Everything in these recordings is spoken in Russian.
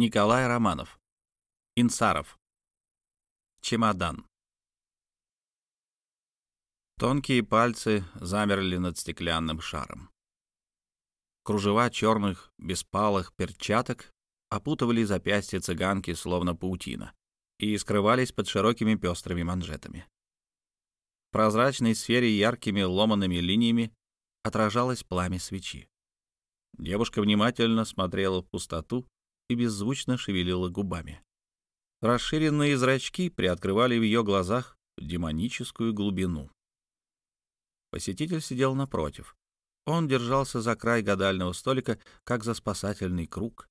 Николай Романов. Инсаров. Чемодан. Тонкие пальцы замерли над стеклянным шаром. Кружева черных беспалых перчаток опутывали запястья цыганки, словно паутина, и скрывались под широкими пестрыми манжетами. В прозрачной сфере яркими ломанными линиями отражалось пламя свечи. Девушка внимательно смотрела в пустоту и беззвучно шевелила губами. Расширенные зрачки приоткрывали в ее глазах демоническую глубину. Посетитель сидел напротив. Он держался за край гадального столика, как за спасательный круг.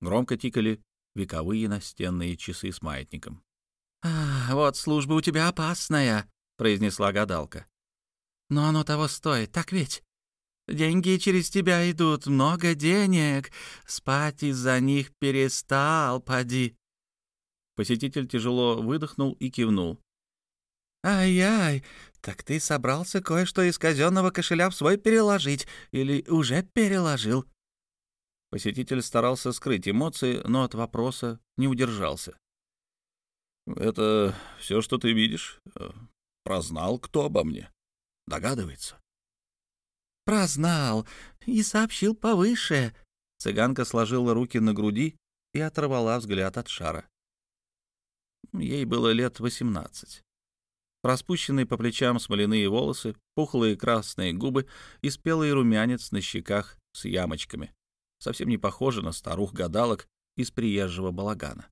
Громко тикали вековые настенные часы с маятником. «А, вот служба у тебя опасная», — произнесла гадалка. «Но оно того стоит, так ведь? Деньги через тебя идут, много денег. Спать из-за них перестал, поди». Посетитель тяжело выдохнул и кивнул. «Ай-яй, так ты собрался кое-что из казенного кошеля в свой переложить или уже переложил?» Посетитель старался скрыть эмоции, но от вопроса не удержался. «Это все, что ты видишь? Прознал, кто обо мне? Догадывается?» «Прознал и сообщил повыше». Цыганка сложила руки на груди и оторвала взгляд от шара. Ей было лет восемнадцать. Распущенные по плечам смоляные волосы, пухлые красные губы и спелый румянец на щеках с ямочками. Совсем не похоже на старух-гадалок из приезжего балагана.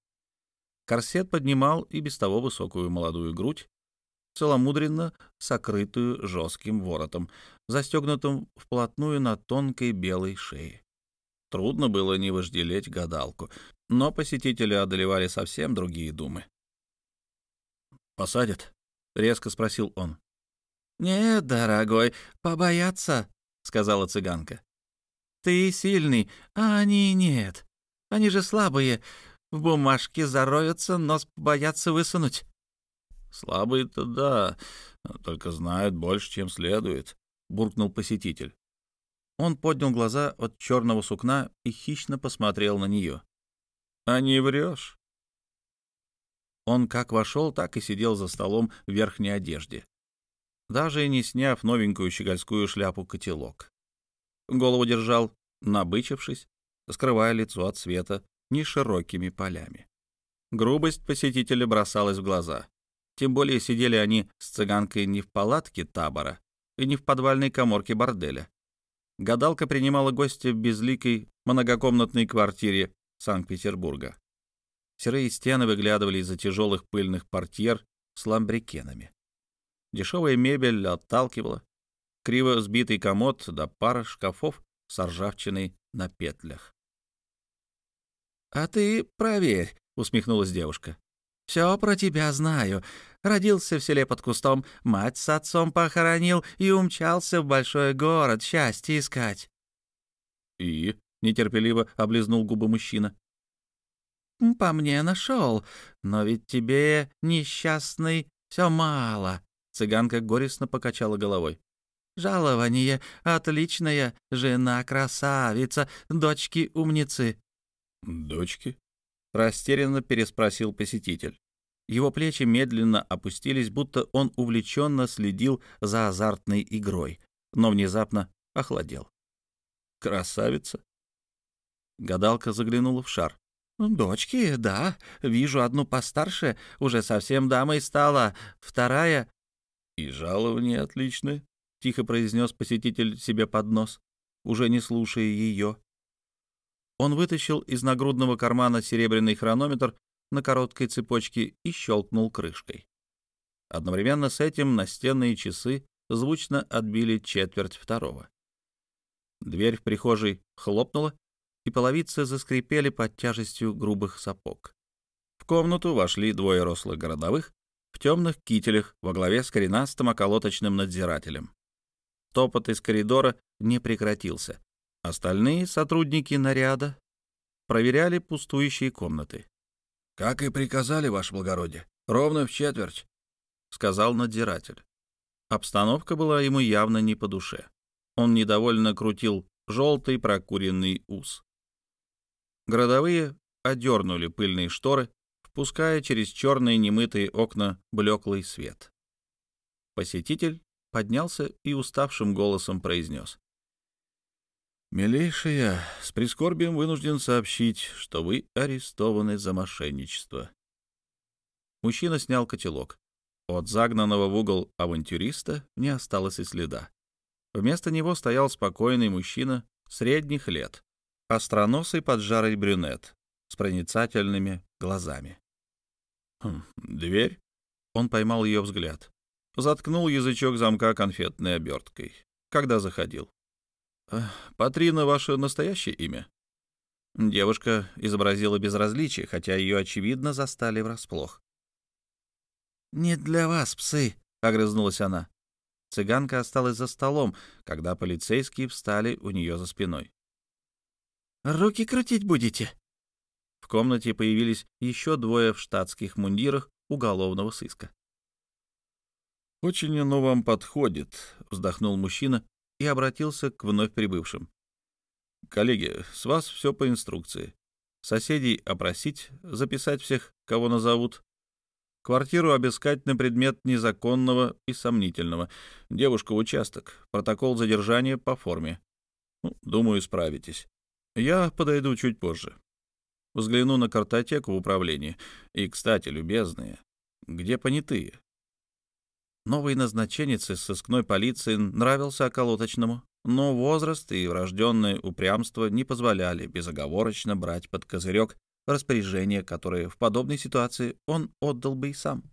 Корсет поднимал и без того высокую молодую грудь, целомудренно сокрытую жестким воротом, застегнутым вплотную на тонкой белой шее. Трудно было не вожделеть гадалку, но посетители одолевали совсем другие думы. «Посадят?» — резко спросил он. «Нет, дорогой, побояться», — сказала цыганка. «Ты сильный, а они нет. Они же слабые. В бумажке зароются, нос боятся высунуть». «Слабые-то да, только знают больше, чем следует», — буркнул посетитель. Он поднял глаза от черного сукна и хищно посмотрел на нее. «А не врешь?» Он как вошел, так и сидел за столом в верхней одежде, даже не сняв новенькую щегольскую шляпу-котелок. Голову держал, набычившись, скрывая лицо от света неширокими полями. Грубость посетителя бросалась в глаза. Тем более сидели они с цыганкой не в палатке табора и не в подвальной коморке борделя. Гадалка принимала гостя в безликой многокомнатной квартире Санкт-Петербурга. Серые стены выглядывали из-за тяжелых пыльных портьер с ламбрикенами. Дешевая мебель отталкивала. Криво сбитый комод да пара шкафов с ржавчиной на петлях. «А ты проверь», — усмехнулась девушка. «Все про тебя знаю. Родился в селе под кустом, мать с отцом похоронил и умчался в большой город счастье искать». «И?» — нетерпеливо облизнул губы мужчина. По мне нашел, но ведь тебе, несчастный, все мало. Цыганка горестно покачала головой. Жалование отличное, жена красавица, дочки умницы. Дочки? Растерянно переспросил посетитель. Его плечи медленно опустились, будто он увлеченно следил за азартной игрой, но внезапно охладел. «Красавица?» Гадалка заглянула в шар. «Дочки, да. Вижу одну постарше, уже совсем дамой стала. Вторая...» «И жалование отличное», — тихо произнес посетитель себе под нос, уже не слушая ее. Он вытащил из нагрудного кармана серебряный хронометр на короткой цепочке и щелкнул крышкой. Одновременно с этим настенные часы звучно отбили четверть второго. Дверь в прихожей хлопнула, и половицы заскрипели под тяжестью грубых сапог. В комнату вошли двое рослых городовых в темных кителях во главе с коренастым околоточным надзирателем. Топот из коридора не прекратился. Остальные сотрудники наряда проверяли пустующие комнаты. — Как и приказали, ваше благородие, ровно в четверть, — сказал надзиратель. Обстановка была ему явно не по душе. Он недовольно крутил желтый прокуренный ус. Городовые одернули пыльные шторы, впуская через черные немытые окна блеклый свет. Посетитель поднялся и уставшим голосом произнес. «Милейшая, с прискорбием вынужден сообщить, что вы арестованы за мошенничество». Мужчина снял котелок. От загнанного в угол авантюриста не осталось и следа. Вместо него стоял спокойный мужчина средних лет, остроносый поджарый брюнет с проницательными глазами. Хм, «Дверь?» Он поймал ее взгляд. Заткнул язычок замка конфетной оберткой. Когда заходил. «Э, «Патрина — ваше настоящее имя?» Девушка изобразила безразличие, хотя ее, очевидно, застали врасплох. «Не для вас, псы», — огрызнулась она. Цыганка осталась за столом, когда полицейские встали у нее за спиной. «Руки крутить будете?» В комнате появились еще двое в штатских мундирах уголовного сыска. «Очень оно вам подходит», — вздохнул мужчина и обратился к вновь прибывшим. «Коллеги, с вас все по инструкции. Соседей опросить, записать всех, кого назовут, Квартиру обыскать на предмет незаконного и сомнительного. Девушка в участок. Протокол задержания по форме. Ну, думаю, справитесь. Я подойду чуть позже. Взгляну на картотеку в управлении. И, кстати, любезные, где понятые? Новый назначенец из сыскной полиции нравился околоточному, но возраст и врожденное упрямство не позволяли безоговорочно брать под козырек распоряжение, которое в подобной ситуации он отдал бы и сам.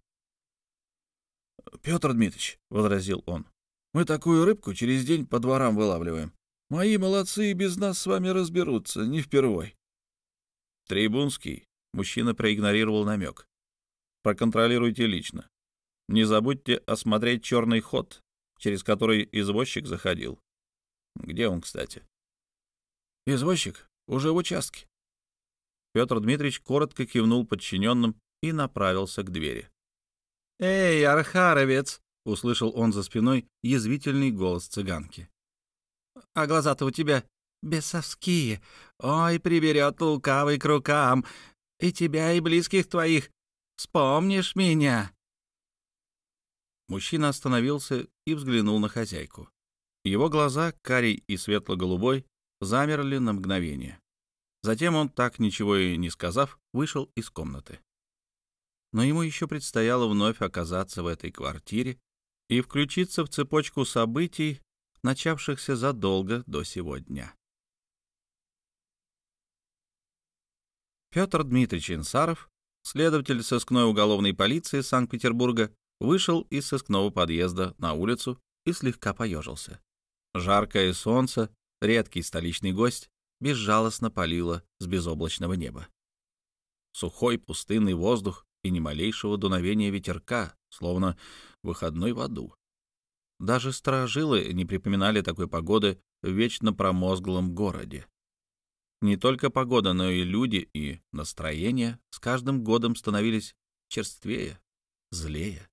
«Петр Дмитриевич», — возразил он, — «мы такую рыбку через день по дворам вылавливаем. Мои молодцы и без нас с вами разберутся, не впервой». «Трибунский», — мужчина проигнорировал намек. «Проконтролируйте лично. Не забудьте осмотреть черный ход, через который извозчик заходил. Где он, кстати?» «Извозчик уже в участке», Петр Дмитриевич коротко кивнул подчиненным и направился к двери. «Эй, Архаровец!» — услышал он за спиной язвительный голос цыганки. «А глаза-то у тебя бесовские. Ой, приберет лукавый к рукам. И тебя, и близких твоих. Вспомнишь меня?» Мужчина остановился и взглянул на хозяйку. Его глаза, карий и светло-голубой, замерли на мгновение. Затем он, так ничего и не сказав, вышел из комнаты. Но ему еще предстояло вновь оказаться в этой квартире и включиться в цепочку событий, начавшихся задолго до сегодня. Петр Дмитриевич Инсаров, следователь сыскной уголовной полиции Санкт-Петербурга, вышел из сыскного подъезда на улицу и слегка поежился. Жаркое солнце, редкий столичный гость, безжалостно палило с безоблачного неба. Сухой пустынный воздух и ни малейшего дуновения ветерка, словно выходной в аду. Даже сторожилы не припоминали такой погоды в вечно промозглом городе. Не только погода, но и люди и настроение с каждым годом становились черствее, злее.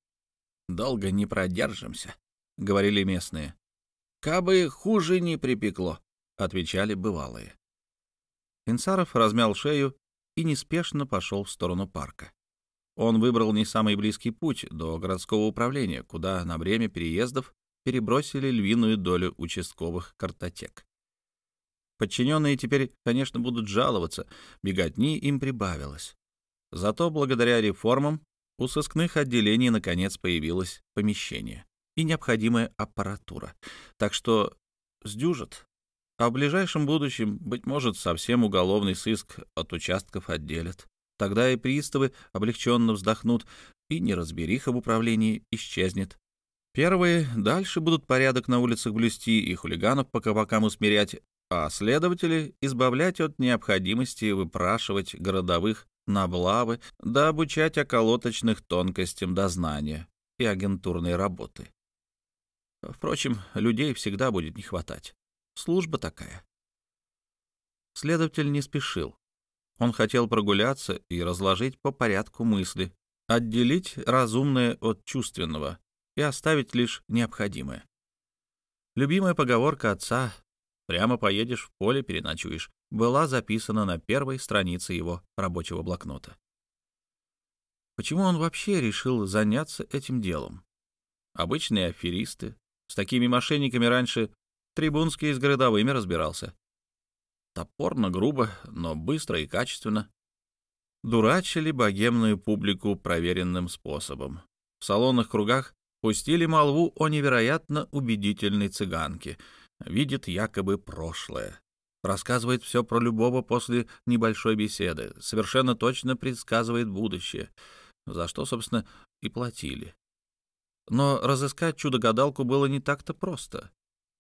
«Долго не продержимся», — говорили местные. «Кабы хуже не припекло», — отвечали бывалые. Инсаров размял шею и неспешно пошел в сторону парка. Он выбрал не самый близкий путь до городского управления, куда на время переездов перебросили львиную долю участковых картотек. Подчиненные теперь, конечно, будут жаловаться, беготни им прибавилось. Зато благодаря реформам у сыскных отделений наконец появилось помещение и необходимая аппаратура. Так что сдюжат а в ближайшем будущем, быть может, совсем уголовный сыск от участков отделят. Тогда и приставы облегченно вздохнут, и неразбериха в управлении исчезнет. Первые дальше будут порядок на улицах блюсти и хулиганов по кабакам усмирять, а следователи избавлять от необходимости выпрашивать городовых на облавы да обучать околоточных тонкостям дознания и агентурной работы. Впрочем, людей всегда будет не хватать. Служба такая. Следователь не спешил. Он хотел прогуляться и разложить по порядку мысли, отделить разумное от чувственного и оставить лишь необходимое. Любимая поговорка отца «прямо поедешь в поле, переночуешь» была записана на первой странице его рабочего блокнота. Почему он вообще решил заняться этим делом? Обычные аферисты. С такими мошенниками раньше Трибунский с городовыми разбирался. Топорно, грубо, но быстро и качественно. Дурачили богемную публику проверенным способом. В салонных кругах пустили молву о невероятно убедительной цыганке. Видит якобы прошлое. Рассказывает все про любого после небольшой беседы. Совершенно точно предсказывает будущее. За что, собственно, и платили. Но разыскать чудо-гадалку было не так-то просто.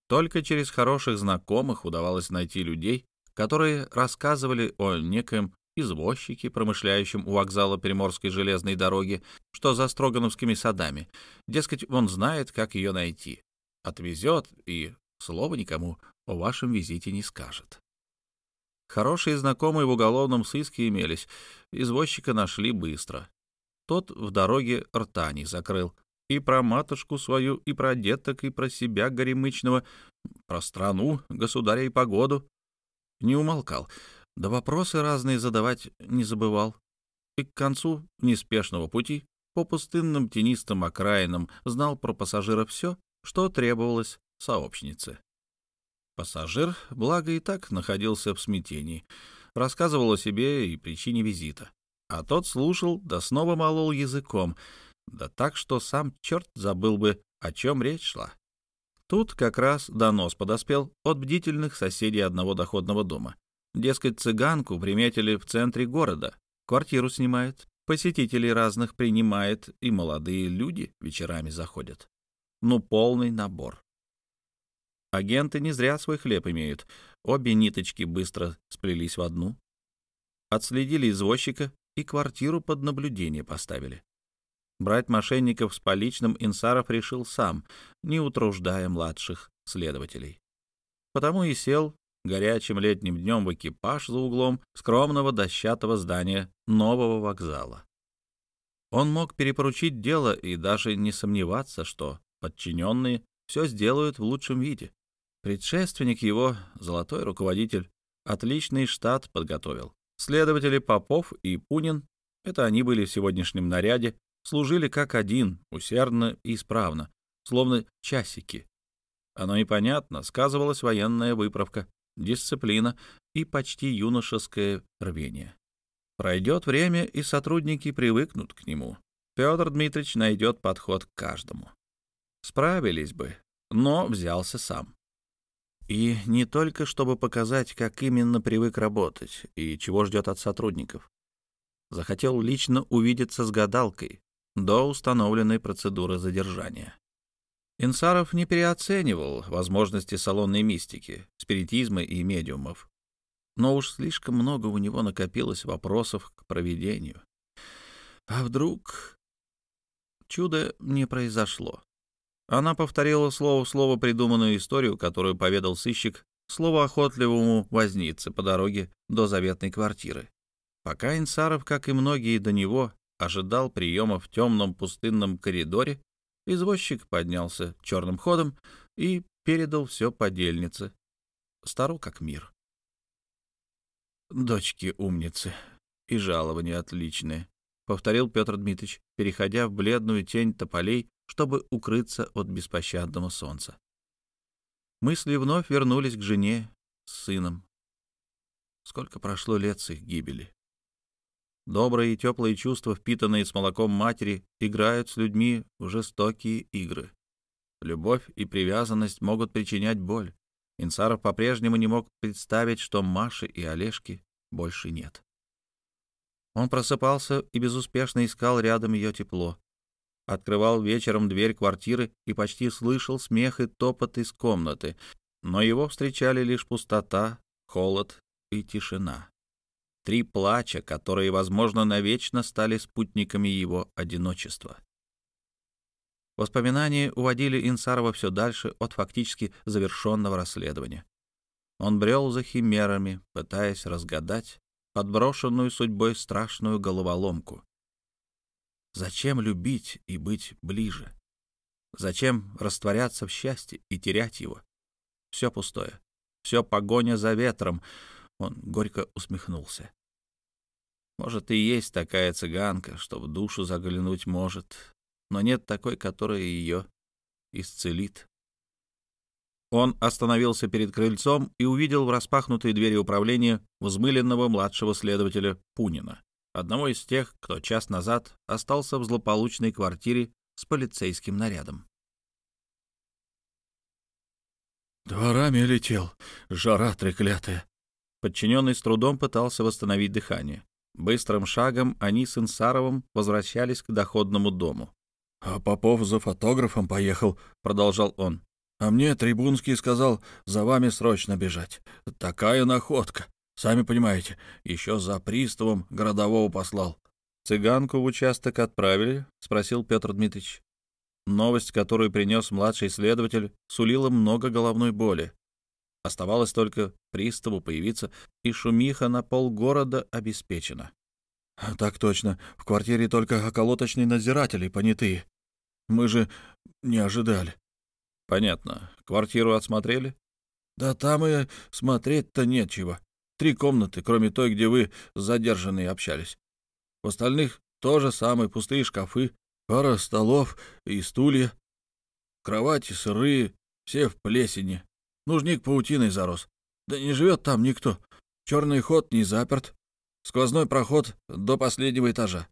Только через хороших знакомых удавалось найти людей, которые рассказывали о некоем извозчике, промышляющем у вокзала Приморской железной дороги, что за Строгановскими садами. Дескать, он знает, как ее найти. Отвезет и слова никому о вашем визите не скажет. Хорошие знакомые в уголовном сыске имелись. Извозчика нашли быстро. Тот в дороге рта не закрыл, и про матушку свою, и про деток, и про себя горемычного, про страну, государя и погоду. Не умолкал, да вопросы разные задавать не забывал. И к концу неспешного пути по пустынным тенистым окраинам знал про пассажира все, что требовалось сообщнице. Пассажир, благо, и так находился в смятении, рассказывал о себе и причине визита. А тот слушал, да снова молол языком — да так, что сам черт забыл бы, о чем речь шла. Тут как раз донос подоспел от бдительных соседей одного доходного дома. Дескать, цыганку приметили в центре города, квартиру снимает, посетителей разных принимает, и молодые люди вечерами заходят. Ну, полный набор. Агенты не зря свой хлеб имеют. Обе ниточки быстро сплелись в одну. Отследили извозчика и квартиру под наблюдение поставили. Брать мошенников с поличным Инсаров решил сам, не утруждая младших следователей. Потому и сел горячим летним днем в экипаж за углом скромного дощатого здания нового вокзала. Он мог перепоручить дело и даже не сомневаться, что подчиненные все сделают в лучшем виде. Предшественник его, золотой руководитель, отличный штат подготовил. Следователи Попов и Пунин, это они были в сегодняшнем наряде, служили как один, усердно и исправно, словно часики. Оно и понятно, сказывалась военная выправка, дисциплина и почти юношеское рвение. Пройдет время, и сотрудники привыкнут к нему. Петр Дмитриевич найдет подход к каждому. Справились бы, но взялся сам. И не только чтобы показать, как именно привык работать и чего ждет от сотрудников. Захотел лично увидеться с гадалкой, до установленной процедуры задержания. Инсаров не переоценивал возможности салонной мистики, спиритизма и медиумов. Но уж слишком много у него накопилось вопросов к проведению. А вдруг... Чудо не произошло. Она повторила слово в слово придуманную историю, которую поведал сыщик слово охотливому вознице по дороге до заветной квартиры. Пока Инсаров, как и многие до него, ожидал приема в темном пустынном коридоре, извозчик поднялся черным ходом и передал все подельнице, стару как мир. «Дочки умницы и жалование отличное», — повторил Петр Дмитриевич, переходя в бледную тень тополей, чтобы укрыться от беспощадного солнца. Мысли вновь вернулись к жене с сыном. Сколько прошло лет с их гибели? Добрые и теплые чувства, впитанные с молоком матери, играют с людьми в жестокие игры. Любовь и привязанность могут причинять боль. Инсаров по-прежнему не мог представить, что Маши и Олежки больше нет. Он просыпался и безуспешно искал рядом ее тепло. Открывал вечером дверь квартиры и почти слышал смех и топот из комнаты, но его встречали лишь пустота, холод и тишина три плача, которые, возможно, навечно стали спутниками его одиночества. Воспоминания уводили Инсарова все дальше от фактически завершенного расследования. Он брел за химерами, пытаясь разгадать подброшенную судьбой страшную головоломку. Зачем любить и быть ближе? Зачем растворяться в счастье и терять его? Все пустое, все погоня за ветром — Он горько усмехнулся. Может, и есть такая цыганка, что в душу заглянуть может, но нет такой, которая ее исцелит. Он остановился перед крыльцом и увидел в распахнутой двери управления взмыленного младшего следователя Пунина, одного из тех, кто час назад остался в злополучной квартире с полицейским нарядом. «Дворами летел, жара треклятая!» Подчиненный с трудом пытался восстановить дыхание. Быстрым шагом они с Инсаровым возвращались к доходному дому. «А Попов за фотографом поехал», — продолжал он. «А мне Трибунский сказал за вами срочно бежать. Такая находка. Сами понимаете, еще за приставом городового послал». «Цыганку в участок отправили?» — спросил Петр Дмитриевич. Новость, которую принес младший следователь, сулила много головной боли. Оставалось только приставу появиться, и шумиха на полгорода обеспечена. «Так точно. В квартире только околоточные надзиратели понятые. Мы же не ожидали». «Понятно. Квартиру осмотрели?» «Да там и смотреть-то нечего. Три комнаты, кроме той, где вы с задержанной общались. В остальных тоже самые пустые шкафы, пара столов и стулья. Кровати сырые, все в плесени. Нужник паутиной зарос. Да не живет там никто. Черный ход не заперт. Сквозной проход до последнего этажа.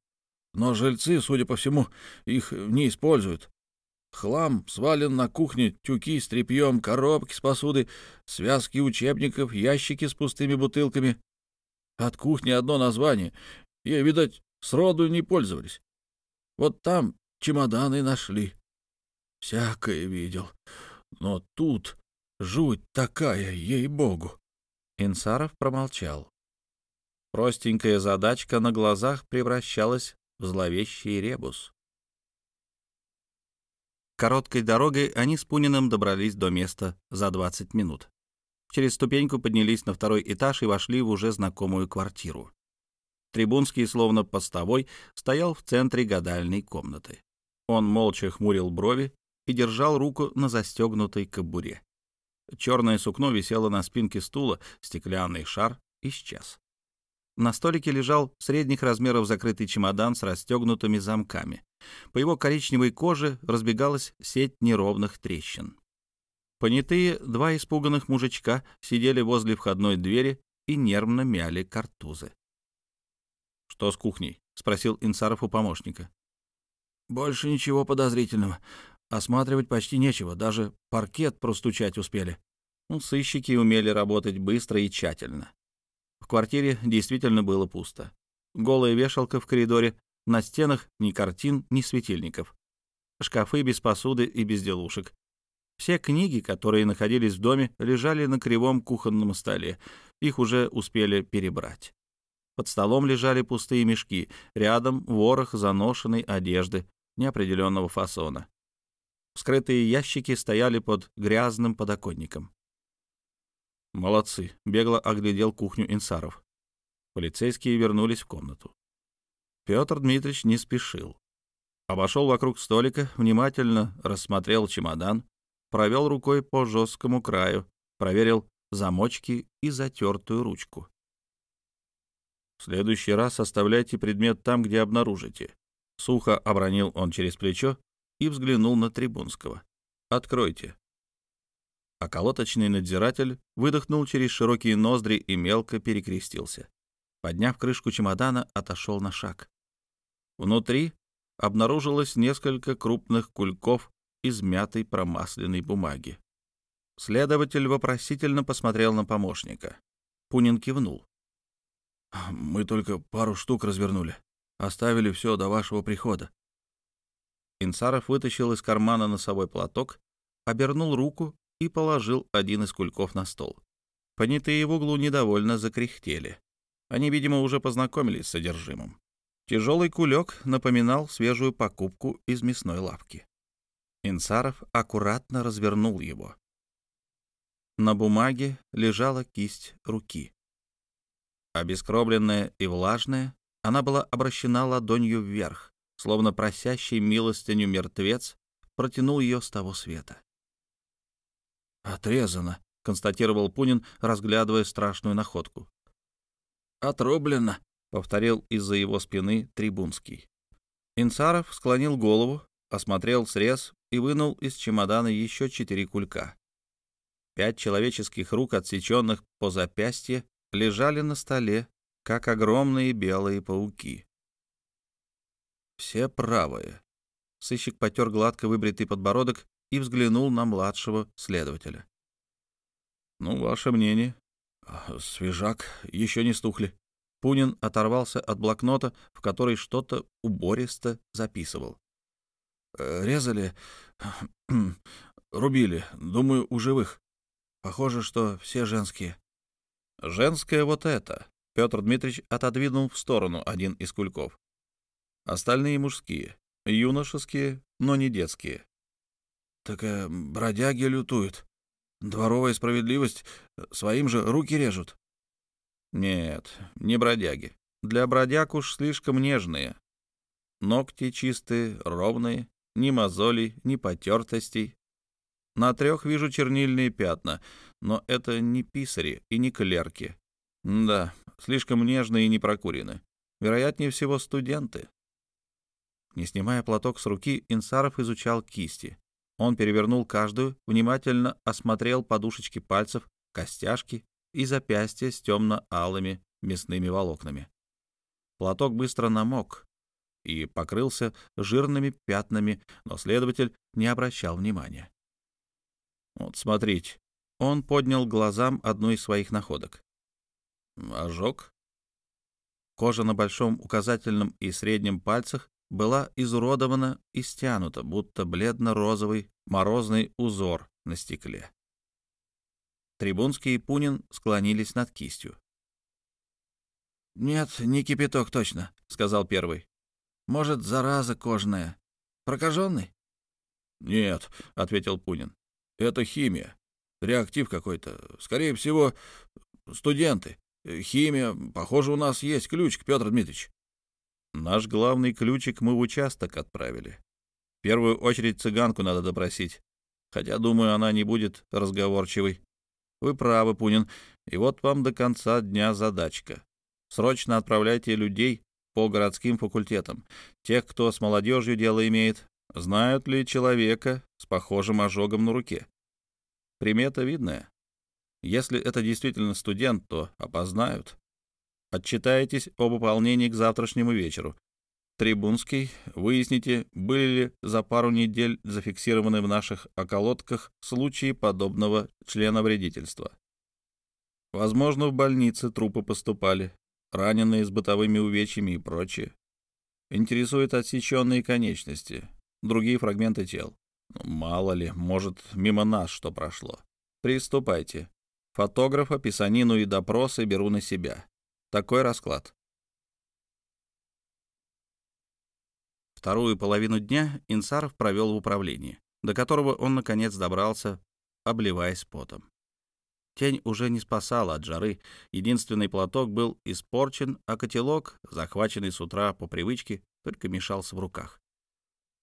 Но жильцы, судя по всему, их не используют. Хлам свален на кухне, тюки с тряпьем, коробки с посудой, связки учебников, ящики с пустыми бутылками. От кухни одно название. Ей, видать, сроду не пользовались. Вот там чемоданы нашли. Всякое видел. Но тут Жуть такая, ей-богу!» Инсаров промолчал. Простенькая задачка на глазах превращалась в зловещий ребус. Короткой дорогой они с Пуниным добрались до места за 20 минут. Через ступеньку поднялись на второй этаж и вошли в уже знакомую квартиру. Трибунский, словно постовой, стоял в центре гадальной комнаты. Он молча хмурил брови и держал руку на застегнутой кобуре. Черное сукно висело на спинке стула, стеклянный шар исчез. На столике лежал средних размеров закрытый чемодан с расстегнутыми замками. По его коричневой коже разбегалась сеть неровных трещин. Понятые два испуганных мужичка сидели возле входной двери и нервно мяли картузы. «Что с кухней?» — спросил Инсаров у помощника. «Больше ничего подозрительного. Осматривать почти нечего, даже паркет простучать успели. Ну, сыщики умели работать быстро и тщательно. В квартире действительно было пусто. Голая вешалка в коридоре, на стенах ни картин, ни светильников. Шкафы без посуды и безделушек. Все книги, которые находились в доме, лежали на кривом кухонном столе. Их уже успели перебрать. Под столом лежали пустые мешки, рядом ворох заношенной одежды неопределенного фасона. Скрытые ящики стояли под грязным подоконником. «Молодцы!» — бегло оглядел кухню Инсаров. Полицейские вернулись в комнату. Петр Дмитриевич не спешил. Обошел вокруг столика, внимательно рассмотрел чемодан, провел рукой по жесткому краю, проверил замочки и затертую ручку. «В следующий раз оставляйте предмет там, где обнаружите». Сухо обронил он через плечо и взглянул на Трибунского. «Откройте». Околоточный надзиратель выдохнул через широкие ноздри и мелко перекрестился. Подняв крышку чемодана, отошел на шаг. Внутри обнаружилось несколько крупных кульков из мятой промасленной бумаги. Следователь вопросительно посмотрел на помощника. Пунин кивнул. «Мы только пару штук развернули. Оставили все до вашего прихода. Инсаров вытащил из кармана носовой платок, обернул руку и положил один из кульков на стол. Понятые в углу недовольно закряхтели. Они, видимо, уже познакомились с содержимым. Тяжелый кулек напоминал свежую покупку из мясной лавки. Инсаров аккуратно развернул его. На бумаге лежала кисть руки. Обескровленная и влажная, она была обращена ладонью вверх, словно просящий милостыню мертвец, протянул ее с того света. «Отрезано», — констатировал Пунин, разглядывая страшную находку. отрублено», — повторил из-за его спины Трибунский. Инцаров склонил голову, осмотрел срез и вынул из чемодана еще четыре кулька. Пять человеческих рук, отсеченных по запястье, лежали на столе, как огромные белые пауки. Все правые. Сыщик потер гладко выбритый подбородок и взглянул на младшего следователя. «Ну, ваше мнение?» «Свежак, еще не стухли». Пунин оторвался от блокнота, в который что-то убористо записывал. «Э, «Резали, рубили, думаю, у живых. Похоже, что все женские». «Женское вот это!» Петр Дмитриевич отодвинул в сторону один из кульков. Остальные мужские, юношеские, но не детские. Так э, бродяги лютуют. Дворовая справедливость своим же руки режут. Нет, не бродяги. Для бродяг уж слишком нежные. Ногти чистые, ровные, ни мозолей, ни потертостей. На трех вижу чернильные пятна, но это не писари и не клерки. Да, слишком нежные и не прокурены. Вероятнее всего, студенты. Не снимая платок с руки, Инсаров изучал кисти. Он перевернул каждую, внимательно осмотрел подушечки пальцев, костяшки и запястья с темно-алыми мясными волокнами. Платок быстро намок и покрылся жирными пятнами, но следователь не обращал внимания. «Вот смотрите». Он поднял глазам одну из своих находок. «Ожог?» Кожа на большом указательном и среднем пальцах была изуродована и стянута, будто бледно-розовый морозный узор на стекле. Трибунский и Пунин склонились над кистью. «Нет, не кипяток точно», — сказал первый. «Может, зараза кожная. Прокаженный?» «Нет», — ответил Пунин. «Это химия. Реактив какой-то. Скорее всего, студенты. Химия. Похоже, у нас есть ключ, Петр Дмитриевич». Наш главный ключик мы в участок отправили. В первую очередь цыганку надо допросить. Хотя, думаю, она не будет разговорчивой. Вы правы, Пунин. И вот вам до конца дня задачка. Срочно отправляйте людей по городским факультетам. Тех, кто с молодежью дело имеет. Знают ли человека с похожим ожогом на руке? Примета видная. Если это действительно студент, то опознают. Отчитаетесь об выполнении к завтрашнему вечеру. Трибунский, выясните, были ли за пару недель зафиксированы в наших околотках случаи подобного члена вредительства. Возможно, в больнице трупы поступали, раненые с бытовыми увечьями и прочее. Интересуют отсеченные конечности, другие фрагменты тел. Ну, мало ли, может, мимо нас что прошло. Приступайте. Фотографа, писанину и допросы беру на себя. Такой расклад. Вторую половину дня Инсаров провел в управлении, до которого он, наконец, добрался, обливаясь потом. Тень уже не спасала от жары, единственный платок был испорчен, а котелок, захваченный с утра по привычке, только мешался в руках.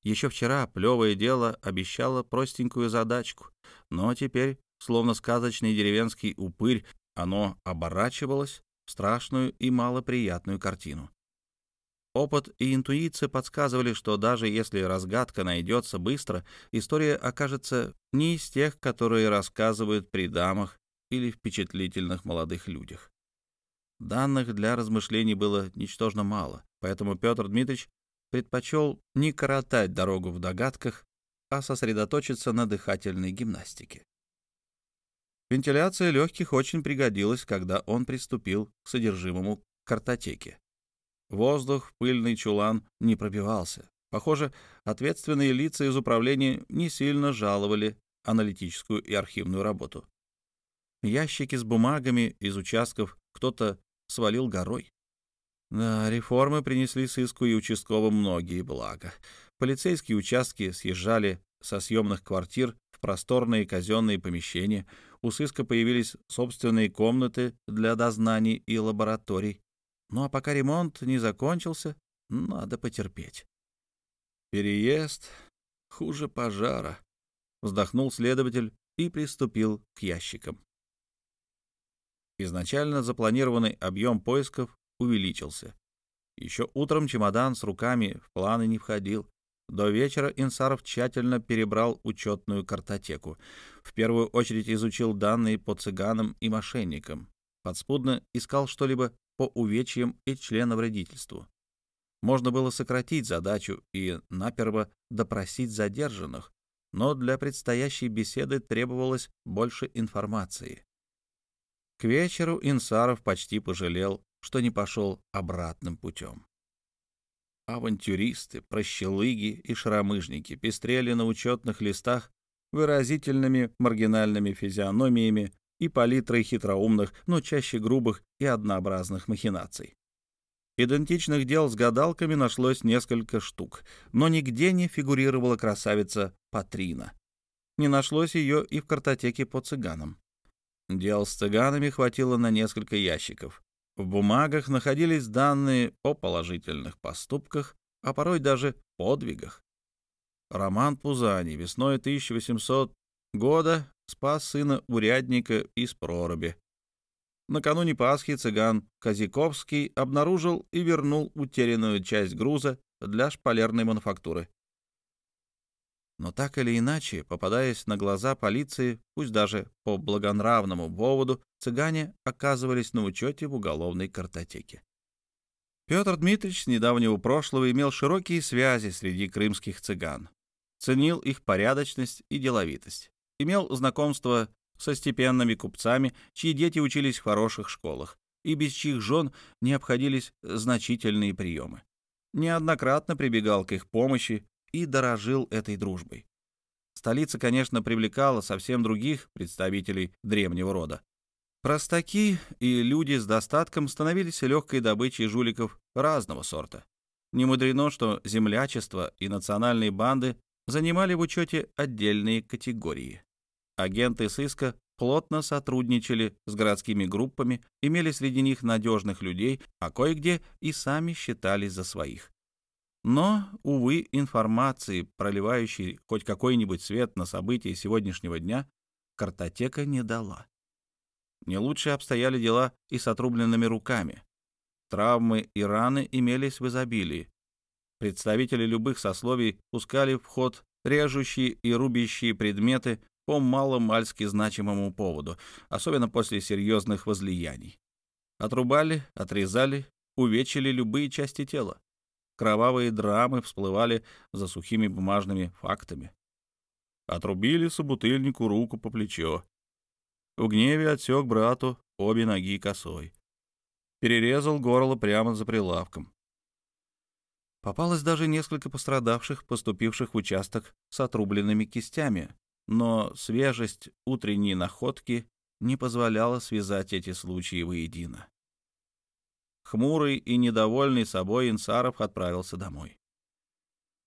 Еще вчера плевое дело обещало простенькую задачку, но теперь, словно сказочный деревенский упырь, оно оборачивалось страшную и малоприятную картину. Опыт и интуиция подсказывали, что даже если разгадка найдется быстро, история окажется не из тех, которые рассказывают при дамах или впечатлительных молодых людях. Данных для размышлений было ничтожно мало, поэтому Петр Дмитриевич предпочел не коротать дорогу в догадках, а сосредоточиться на дыхательной гимнастике. Вентиляция легких очень пригодилась, когда он приступил к содержимому картотеки. Воздух пыльный чулан не пробивался. Похоже, ответственные лица из управления не сильно жаловали аналитическую и архивную работу. Ящики с бумагами из участков кто-то свалил горой. Да, реформы принесли сыску и участковым многие блага. Полицейские участки съезжали со съемных квартир просторные казенные помещения, у сыска появились собственные комнаты для дознаний и лабораторий. Ну а пока ремонт не закончился, надо потерпеть. Переезд хуже пожара, вздохнул следователь и приступил к ящикам. Изначально запланированный объем поисков увеличился. Еще утром чемодан с руками в планы не входил. До вечера Инсаров тщательно перебрал учетную картотеку. В первую очередь изучил данные по цыганам и мошенникам. Подспудно искал что-либо по увечьям и членовредительству. Можно было сократить задачу и наперво допросить задержанных, но для предстоящей беседы требовалось больше информации. К вечеру Инсаров почти пожалел, что не пошел обратным путем. Авантюристы, прощелыги и шаромыжники пестрели на учетных листах выразительными маргинальными физиономиями и палитрой хитроумных, но чаще грубых и однообразных махинаций. Идентичных дел с гадалками нашлось несколько штук, но нигде не фигурировала красавица Патрина. Не нашлось ее и в картотеке по цыганам. Дел с цыганами хватило на несколько ящиков. В бумагах находились данные о положительных поступках, а порой даже подвигах. Роман Пузани весной 1800 года спас сына урядника из проруби. Накануне Пасхи цыган Казиковский обнаружил и вернул утерянную часть груза для шпалерной мануфактуры. Но так или иначе, попадаясь на глаза полиции, пусть даже по благонравному поводу, цыгане оказывались на учете в уголовной картотеке. Петр Дмитриевич с недавнего прошлого имел широкие связи среди крымских цыган, ценил их порядочность и деловитость, имел знакомство со степенными купцами, чьи дети учились в хороших школах, и без чьих жен не обходились значительные приемы. Неоднократно прибегал к их помощи и дорожил этой дружбой. Столица, конечно, привлекала совсем других представителей древнего рода. Простаки и люди с достатком становились легкой добычей жуликов разного сорта. Не мудрено, что землячество и национальные банды занимали в учете отдельные категории. Агенты сыска плотно сотрудничали с городскими группами, имели среди них надежных людей, а кое-где и сами считались за своих. Но, увы, информации, проливающей хоть какой-нибудь свет на события сегодняшнего дня, картотека не дала. Не лучше обстояли дела и с отрубленными руками. Травмы и раны имелись в изобилии. Представители любых сословий пускали в ход режущие и рубящие предметы по маломальски значимому поводу, особенно после серьезных возлияний. Отрубали, отрезали, увечили любые части тела. Кровавые драмы всплывали за сухими бумажными фактами. Отрубили собутыльнику руку по плечо. В гневе отсек брату обе ноги косой. Перерезал горло прямо за прилавком. Попалось даже несколько пострадавших, поступивших в участок с отрубленными кистями, но свежесть утренней находки не позволяла связать эти случаи воедино. Хмурый и недовольный собой Инсаров отправился домой.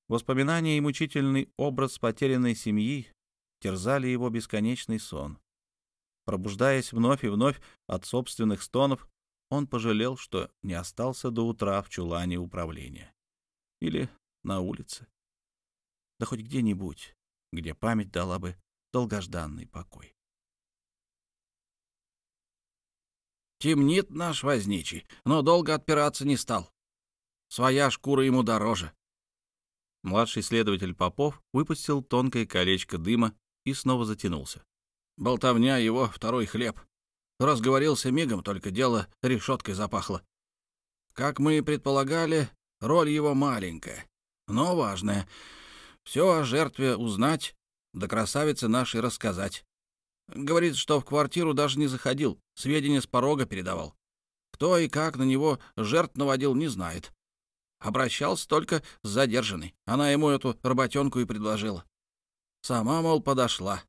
Воспоминания и мучительный образ потерянной семьи терзали его бесконечный сон. Пробуждаясь вновь и вновь от собственных стонов, он пожалел, что не остался до утра в чулане управления. Или на улице. Да хоть где-нибудь, где память дала бы долгожданный покой. Темнит наш возничий, но долго отпираться не стал. Своя шкура ему дороже. Младший следователь Попов выпустил тонкое колечко дыма и снова затянулся. Болтовня его второй хлеб. Разговорился мигом, только дело решеткой запахло. Как мы и предполагали, роль его маленькая, но важная. Все о жертве узнать, да красавице нашей рассказать. Говорит, что в квартиру даже не заходил, сведения с порога передавал. Кто и как на него жертв наводил, не знает. Обращался только с задержанной. Она ему эту работенку и предложила. Сама, мол, подошла.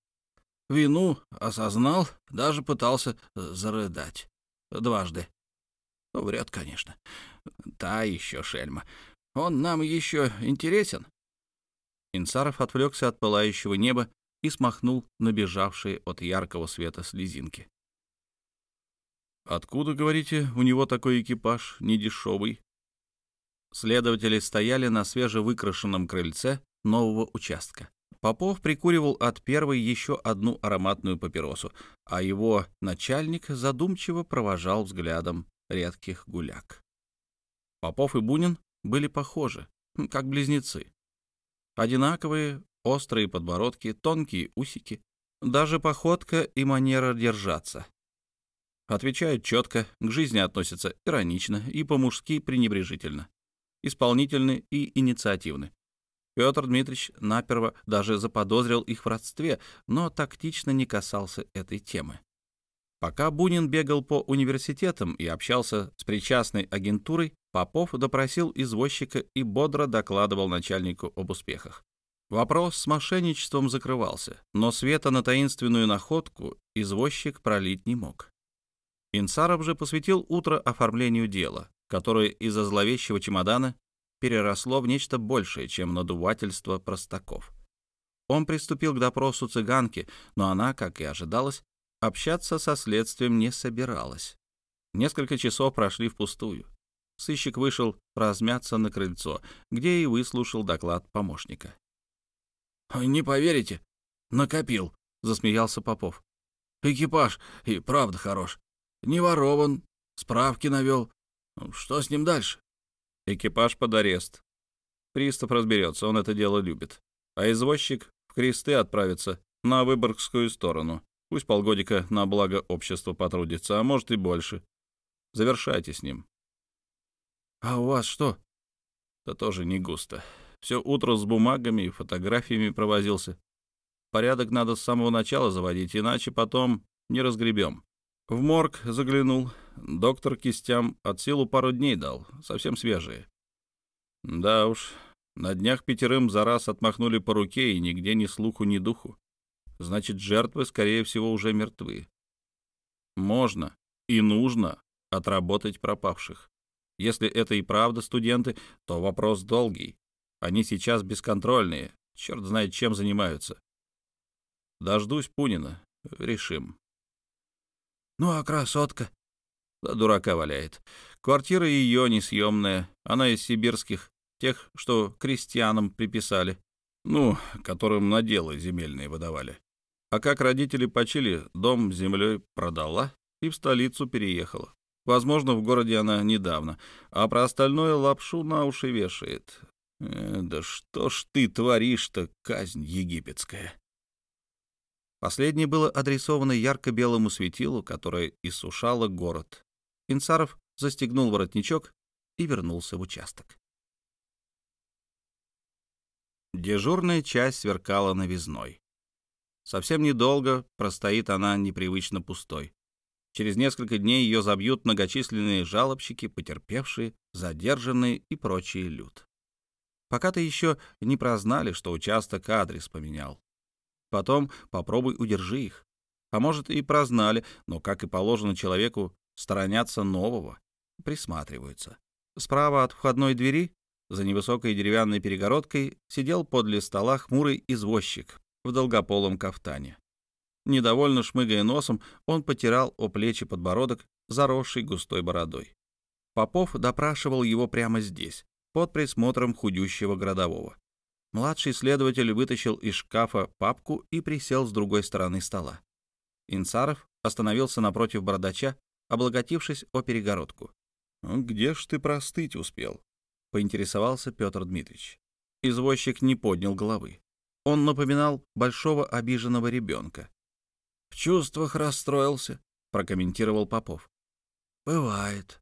Вину осознал, даже пытался зарыдать. Дважды. Ну, врет, конечно. Та еще шельма. Он нам еще интересен. Инсаров отвлекся от пылающего неба и смахнул набежавшие от яркого света слезинки. «Откуда, говорите, у него такой экипаж недешевый?» Следователи стояли на свежевыкрашенном крыльце нового участка. Попов прикуривал от первой еще одну ароматную папиросу, а его начальник задумчиво провожал взглядом редких гуляк. Попов и Бунин были похожи, как близнецы. Одинаковые, острые подбородки, тонкие усики, даже походка и манера держаться. Отвечают четко, к жизни относятся иронично и по-мужски пренебрежительно, исполнительны и инициативны. Петр Дмитриевич наперво даже заподозрил их в родстве, но тактично не касался этой темы. Пока Бунин бегал по университетам и общался с причастной агентурой, Попов допросил извозчика и бодро докладывал начальнику об успехах. Вопрос с мошенничеством закрывался, но света на таинственную находку извозчик пролить не мог. Инсаров же посвятил утро оформлению дела, которое из-за зловещего чемодана переросло в нечто большее, чем надувательство простаков. Он приступил к допросу цыганки, но она, как и ожидалось, общаться со следствием не собиралась. Несколько часов прошли впустую. Сыщик вышел размяться на крыльцо, где и выслушал доклад помощника. «Не поверите, накопил», — засмеялся Попов. «Экипаж и правда хорош. Не ворован, справки навел. Что с ним дальше?» Экипаж под арест. Пристав разберется, он это дело любит. А извозчик в кресты отправится на Выборгскую сторону. Пусть полгодика на благо общества потрудится, а может и больше. Завершайте с ним. — А у вас что? — Да тоже не густо. Все утро с бумагами и фотографиями провозился. Порядок надо с самого начала заводить, иначе потом не разгребем. В морг заглянул. Доктор кистям от силу пару дней дал, совсем свежие. Да уж, на днях пятерым за раз отмахнули по руке, и нигде ни слуху, ни духу. Значит, жертвы, скорее всего, уже мертвы. Можно и нужно отработать пропавших. Если это и правда студенты, то вопрос долгий. Они сейчас бесконтрольные, черт знает, чем занимаются. Дождусь Пунина, решим. Ну а красотка? Да дурака валяет. Квартира ее несъемная, она из сибирских, тех, что крестьянам приписали. Ну, которым наделы земельные выдавали. А как родители почили, дом с землей продала и в столицу переехала. Возможно, в городе она недавно, а про остальное лапшу на уши вешает. Э, да что ж ты творишь-то, казнь египетская? Последнее было адресовано ярко-белому светилу, которое иссушало город. Инсаров застегнул воротничок и вернулся в участок. Дежурная часть сверкала новизной. Совсем недолго простоит она непривычно пустой. Через несколько дней ее забьют многочисленные жалобщики, потерпевшие, задержанные и прочие люд. Пока-то еще не прознали, что участок адрес поменял. Потом попробуй удержи их. А может, и прознали, но, как и положено человеку, сторонятся нового, присматриваются. Справа от входной двери, за невысокой деревянной перегородкой, сидел подле стола хмурый извозчик в долгополом кафтане. Недовольно шмыгая носом, он потирал о плечи подбородок, заросший густой бородой. Попов допрашивал его прямо здесь, под присмотром худющего городового. Младший следователь вытащил из шкафа папку и присел с другой стороны стола. Инсаров остановился напротив бородача, облаготившись о перегородку. «Ну, «Где ж ты простыть успел?» — поинтересовался Петр Дмитриевич. Извозчик не поднял головы. Он напоминал большого обиженного ребенка. «В чувствах расстроился», — прокомментировал Попов. «Бывает.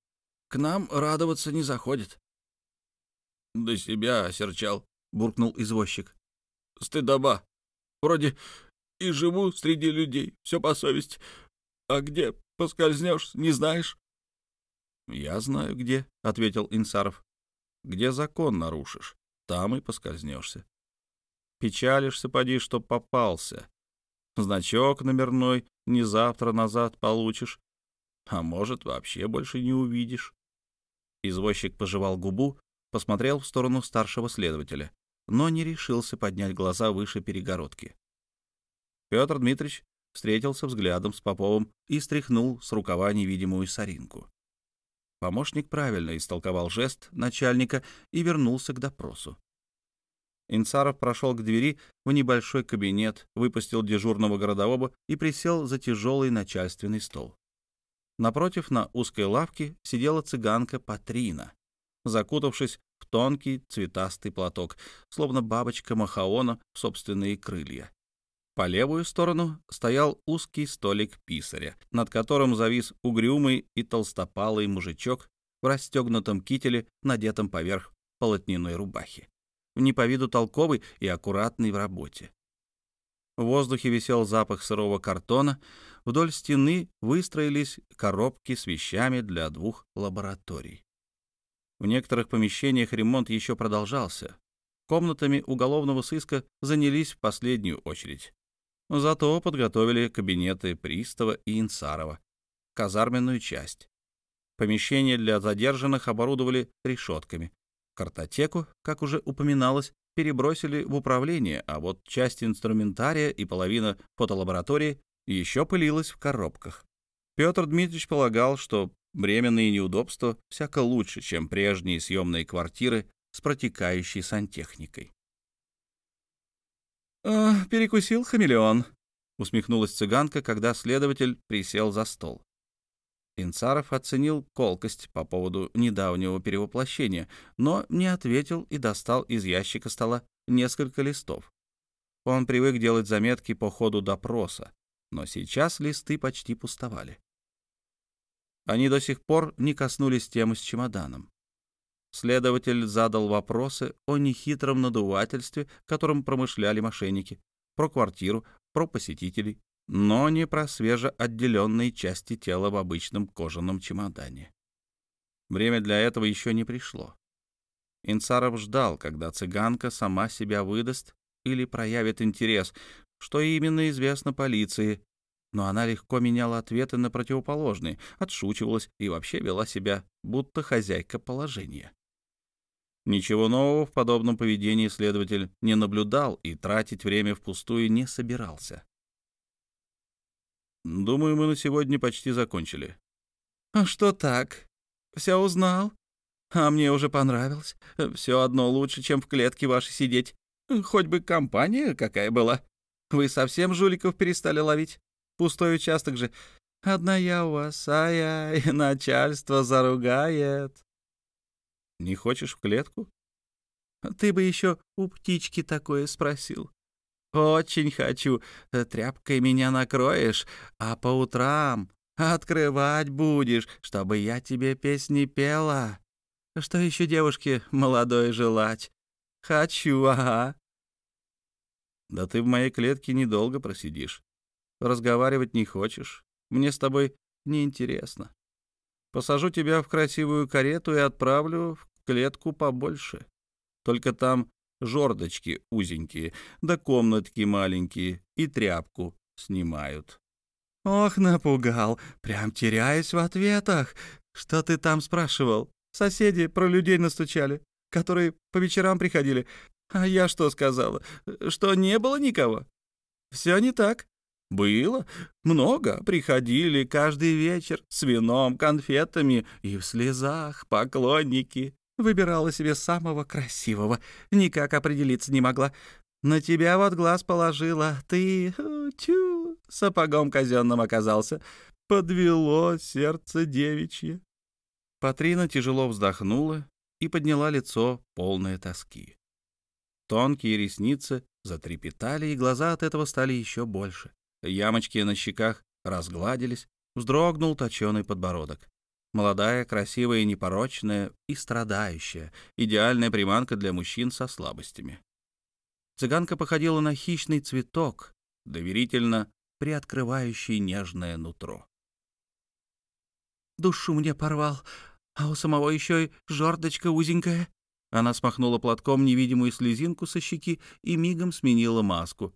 К нам радоваться не заходит». «До себя осерчал», буркнул извозчик. «Стыдоба. Вроде и живу среди людей, все по совести. А где поскользнешь, не знаешь?» «Я знаю, где», — ответил Инсаров. «Где закон нарушишь, там и поскользнешься. Печалишься, поди, что попался. Значок номерной не завтра назад получишь, а может, вообще больше не увидишь». Извозчик пожевал губу, посмотрел в сторону старшего следователя но не решился поднять глаза выше перегородки. Петр Дмитриевич встретился взглядом с Поповым и стряхнул с рукава невидимую соринку. Помощник правильно истолковал жест начальника и вернулся к допросу. Инцаров прошел к двери в небольшой кабинет, выпустил дежурного городового и присел за тяжелый начальственный стол. Напротив, на узкой лавке, сидела цыганка Патрина, закутавшись в тонкий цветастый платок, словно бабочка Махаона в собственные крылья. По левую сторону стоял узкий столик писаря, над которым завис угрюмый и толстопалый мужичок в расстегнутом кителе, надетом поверх полотняной рубахи, не по виду толковый и аккуратный в работе. В воздухе висел запах сырого картона, вдоль стены выстроились коробки с вещами для двух лабораторий. В некоторых помещениях ремонт еще продолжался. Комнатами уголовного сыска занялись в последнюю очередь. Зато подготовили кабинеты Пристава и Инсарова, казарменную часть. Помещение для задержанных оборудовали решетками. Картотеку, как уже упоминалось, перебросили в управление, а вот часть инструментария и половина фотолаборатории еще пылилась в коробках. Петр Дмитриевич полагал, что временные неудобства всяко лучше, чем прежние съемные квартиры с протекающей сантехникой. «Э, «Перекусил хамелеон», — усмехнулась цыганка, когда следователь присел за стол. Инцаров оценил колкость по поводу недавнего перевоплощения, но не ответил и достал из ящика стола несколько листов. Он привык делать заметки по ходу допроса, но сейчас листы почти пустовали. Они до сих пор не коснулись темы с чемоданом. Следователь задал вопросы о нехитром надувательстве, которым промышляли мошенники, про квартиру, про посетителей, но не про свежеотделенные части тела в обычном кожаном чемодане. Время для этого еще не пришло. Инцаров ждал, когда цыганка сама себя выдаст или проявит интерес, что именно известно полиции, но она легко меняла ответы на противоположные, отшучивалась и вообще вела себя, будто хозяйка положения. Ничего нового в подобном поведении следователь не наблюдал и тратить время впустую не собирался. «Думаю, мы на сегодня почти закончили». «А что так? Все узнал? А мне уже понравилось. Все одно лучше, чем в клетке вашей сидеть. Хоть бы компания какая была. Вы совсем жуликов перестали ловить? Пустой участок же. Одна я у вас, ай-яй, начальство заругает». Не хочешь в клетку? Ты бы еще у птички такое спросил. Очень хочу. Тряпкой меня накроешь, а по утрам открывать будешь, чтобы я тебе песни пела. Что еще девушке молодой желать? Хочу, ага. Да ты в моей клетке недолго просидишь. Разговаривать не хочешь. Мне с тобой неинтересно. Посажу тебя в красивую карету и отправлю в клетку побольше. Только там жердочки узенькие, да комнатки маленькие, и тряпку снимают. Ох, напугал, прям теряюсь в ответах. Что ты там спрашивал? Соседи про людей настучали, которые по вечерам приходили. А я что сказала? Что не было никого? Все не так. Было. Много. Приходили каждый вечер с вином, конфетами и в слезах поклонники. Выбирала себе самого красивого. Никак определиться не могла. На тебя вот глаз положила. Ты, тю, сапогом казенным оказался. Подвело сердце девичье. Патрина тяжело вздохнула и подняла лицо, полное тоски. Тонкие ресницы затрепетали, и глаза от этого стали еще больше. Ямочки на щеках разгладились, вздрогнул точеный подбородок. Молодая, красивая, непорочная и страдающая. Идеальная приманка для мужчин со слабостями. Цыганка походила на хищный цветок, доверительно приоткрывающий нежное нутро. «Душу мне порвал, а у самого еще и жердочка узенькая». Она смахнула платком невидимую слезинку со щеки и мигом сменила маску.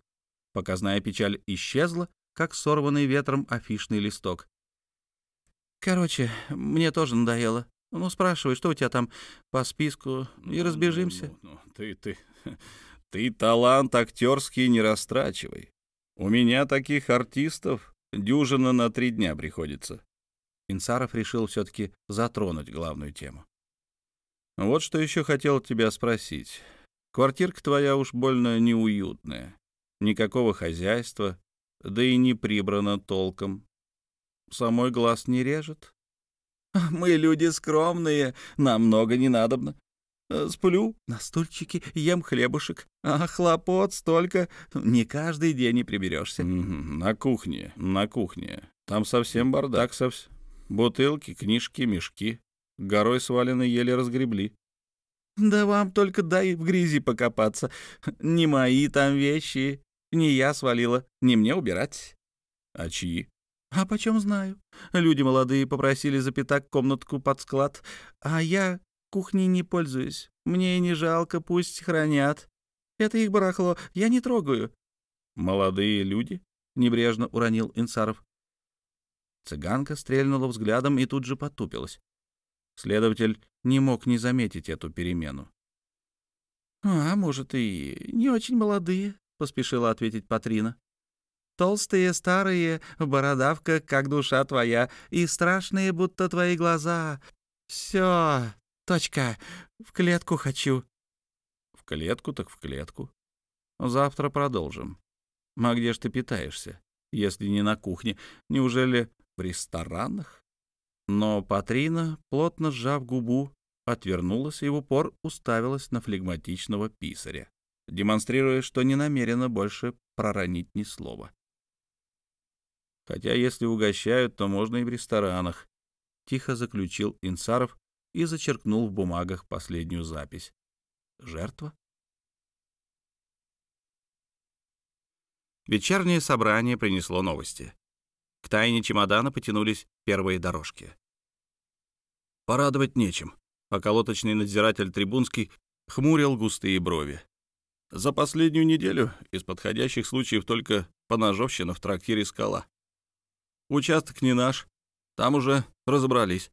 Показная печаль исчезла, как сорванный ветром афишный листок. «Короче, мне тоже надоело. Ну, спрашивай, что у тебя там по списку, и ну, разбежимся». Ну, ну, ну, ты, ты, ты талант актерский не растрачивай. У меня таких артистов дюжина на три дня приходится. Инсаров решил все-таки затронуть главную тему. Вот что еще хотел тебя спросить. Квартирка твоя уж больно неуютная. Никакого хозяйства, да и не прибрано толком. Самой глаз не режет. Мы люди скромные, нам много не надобно. Сплю на стульчике, ем хлебушек. А хлопот столько, не каждый день не приберешься. На кухне, на кухне. Там совсем бардак, совсем. Бутылки, книжки, мешки. Горой свалены еле разгребли. Да вам только дай в грязи покопаться. Не мои там вещи, не я свалила, не мне убирать. А чьи? А почем знаю? Люди молодые попросили за пятак комнатку под склад, а я кухней не пользуюсь. Мне не жалко, пусть хранят. Это их барахло, я не трогаю. Молодые люди? Небрежно уронил Инсаров. Цыганка стрельнула взглядом и тут же потупилась. Следователь не мог не заметить эту перемену. «А, может, и не очень молодые», — поспешила ответить Патрина. «Толстые, старые, бородавка, как душа твоя, и страшные, будто твои глаза. Все, точка, в клетку хочу». «В клетку так в клетку. Завтра продолжим. А где ж ты питаешься, если не на кухне? Неужели в ресторанах?» Но Патрина, плотно сжав губу, отвернулась и в упор уставилась на флегматичного писаря, демонстрируя, что не намерена больше проронить ни слова. Хотя если угощают, то можно и в ресторанах, — тихо заключил Инсаров и зачеркнул в бумагах последнюю запись. Жертва? Вечернее собрание принесло новости. К тайне чемодана потянулись первые дорожки. Порадовать нечем. Околоточный надзиратель Трибунский хмурил густые брови. За последнюю неделю из подходящих случаев только поножовщина в трактире «Скала». Участок не наш, там уже разобрались.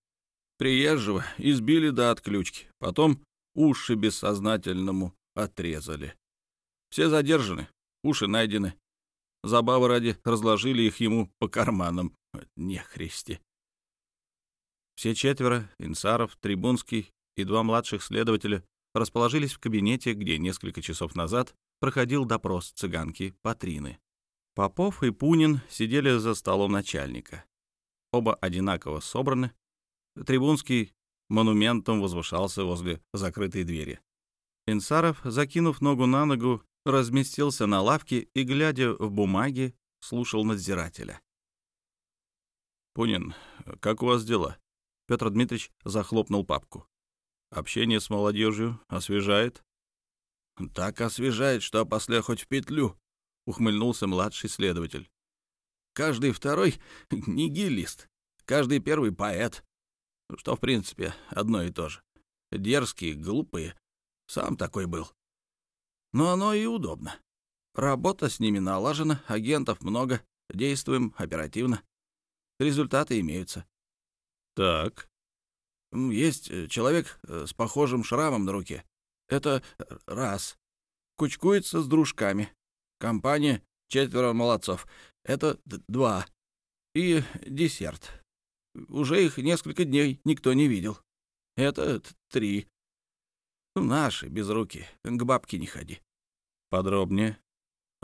Приезжего избили до отключки, потом уши бессознательному отрезали. Все задержаны, уши найдены. Забавы ради разложили их ему по карманам. Нехристи. Все четверо, Инсаров, Трибунский и два младших следователя, расположились в кабинете, где несколько часов назад проходил допрос цыганки Патрины. Попов и Пунин сидели за столом начальника. Оба одинаково собраны. Трибунский монументом возвышался возле закрытой двери. Инсаров, закинув ногу на ногу, разместился на лавке и, глядя в бумаги, слушал надзирателя. «Пунин, как у вас дела?» Петр Дмитриевич захлопнул папку. «Общение с молодежью освежает?» «Так освежает, что после хоть в петлю», — ухмыльнулся младший следователь. «Каждый второй — нигилист, каждый первый — поэт, что, в принципе, одно и то же. Дерзкие, глупые. Сам такой был. Но оно и удобно. Работа с ними налажена, агентов много, действуем оперативно. Результаты имеются. Так. Есть э, человек э, с похожим шрамом на руке. Это раз. Кучкуется с дружками. Компания четверо молодцов. Это два. И десерт. Уже их несколько дней никто не видел. Это три. Наши, без руки. К бабке не ходи. Подробнее.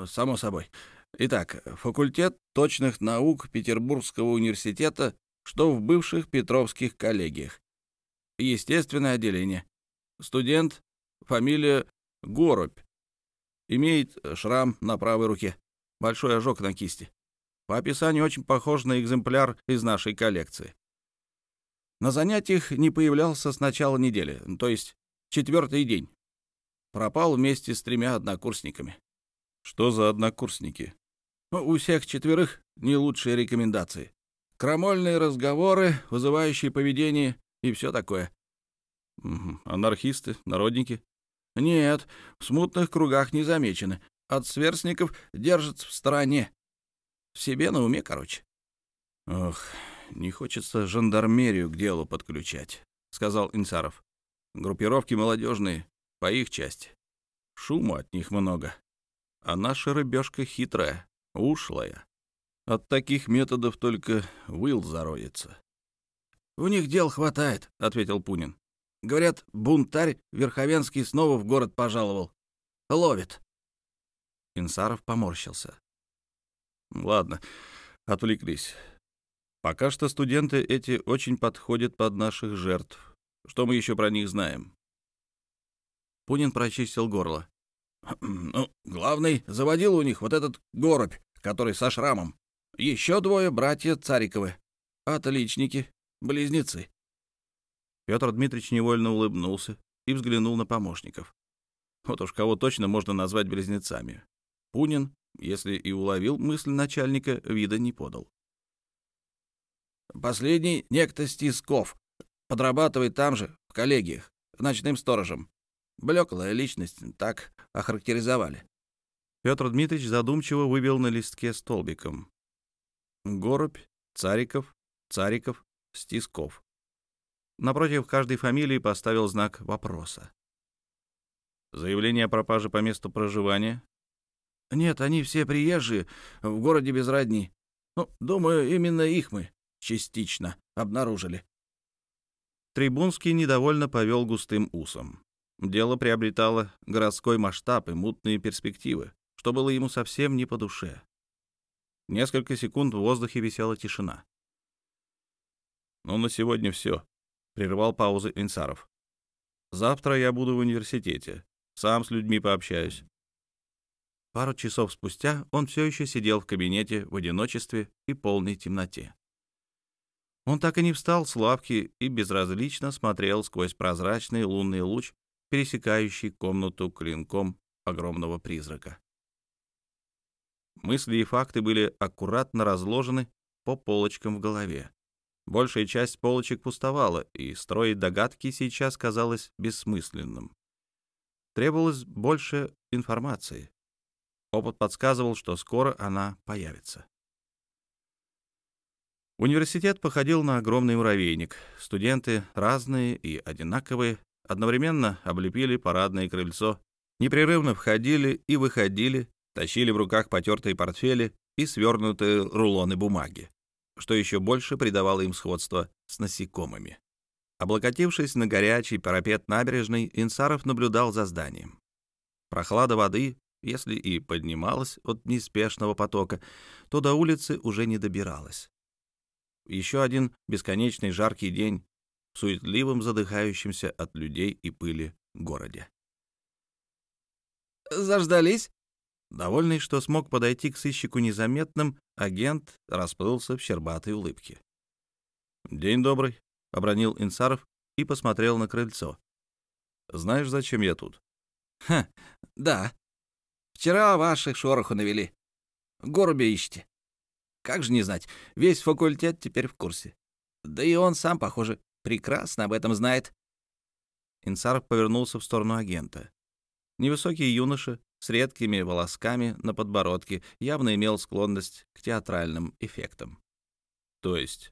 Само собой. Итак, факультет точных наук Петербургского университета что в бывших Петровских коллегиях. Естественное отделение. Студент, фамилия Горобь. Имеет шрам на правой руке, большой ожог на кисти. По описанию очень похож на экземпляр из нашей коллекции. На занятиях не появлялся с начала недели, то есть четвертый день. Пропал вместе с тремя однокурсниками. Что за однокурсники? У всех четверых не лучшие рекомендации. Крамольные разговоры, вызывающие поведение и все такое. Анархисты, народники? Нет, в смутных кругах не замечены. От сверстников держатся в стороне. В себе на уме, короче. Ох, не хочется жандармерию к делу подключать, сказал Инсаров. Группировки молодежные, по их части. Шума от них много. А наша рыбешка хитрая, ушлая. От таких методов только Уилл зароется. «У них дел хватает», — ответил Пунин. «Говорят, бунтарь Верховенский снова в город пожаловал. ловит. Инсаров поморщился. Ладно, отвлеклись. Пока что студенты эти очень подходят под наших жертв. Что мы еще про них знаем? Пунин прочистил горло. Ну, главный заводил у них вот этот горубь, который со шрамом. Еще двое братья Цариковы. Отличники, близнецы. Петр Дмитриевич невольно улыбнулся и взглянул на помощников. Вот уж кого точно можно назвать близнецами. Пунин, если и уловил мысль начальника, вида не подал. Последний некто Стисков. Подрабатывает там же, в коллегиях, ночным сторожем. Блеклая личность, так охарактеризовали. Петр Дмитриевич задумчиво выбил на листке столбиком. Горубь, Цариков, Цариков, Стисков. Напротив каждой фамилии поставил знак вопроса. Заявление о пропаже по месту проживания? Нет, они все приезжие, в городе без родни. Ну, думаю, именно их мы частично обнаружили. Трибунский недовольно повел густым усом. Дело приобретало городской масштаб и мутные перспективы, что было ему совсем не по душе. Несколько секунд в воздухе висела тишина. «Ну, на сегодня все», — прервал паузы Инсаров. «Завтра я буду в университете. Сам с людьми пообщаюсь». Пару часов спустя он все еще сидел в кабинете в одиночестве и полной темноте. Он так и не встал с лавки и безразлично смотрел сквозь прозрачный лунный луч, пересекающий комнату клинком огромного призрака. Мысли и факты были аккуратно разложены по полочкам в голове. Большая часть полочек пустовала, и строить догадки сейчас казалось бессмысленным. Требовалось больше информации. Опыт подсказывал, что скоро она появится. Университет походил на огромный муравейник. Студенты разные и одинаковые одновременно облепили парадное крыльцо, непрерывно входили и выходили, тащили в руках потертые портфели и свернутые рулоны бумаги, что еще больше придавало им сходство с насекомыми. Облокотившись на горячий парапет набережной, Инсаров наблюдал за зданием. Прохлада воды, если и поднималась от неспешного потока, то до улицы уже не добиралась. Еще один бесконечный жаркий день в суетливом задыхающемся от людей и пыли городе. «Заждались?» Довольный, что смог подойти к сыщику незаметным, агент расплылся в щербатой улыбке. «День добрый», — обронил Инсаров и посмотрел на крыльцо. «Знаешь, зачем я тут?» «Ха, да. Вчера ваших шороху навели. Горуби ищете. Как же не знать, весь факультет теперь в курсе. Да и он сам, похоже, прекрасно об этом знает. Инсаров повернулся в сторону агента. Невысокий юноша с редкими волосками на подбородке явно имел склонность к театральным эффектам. То есть...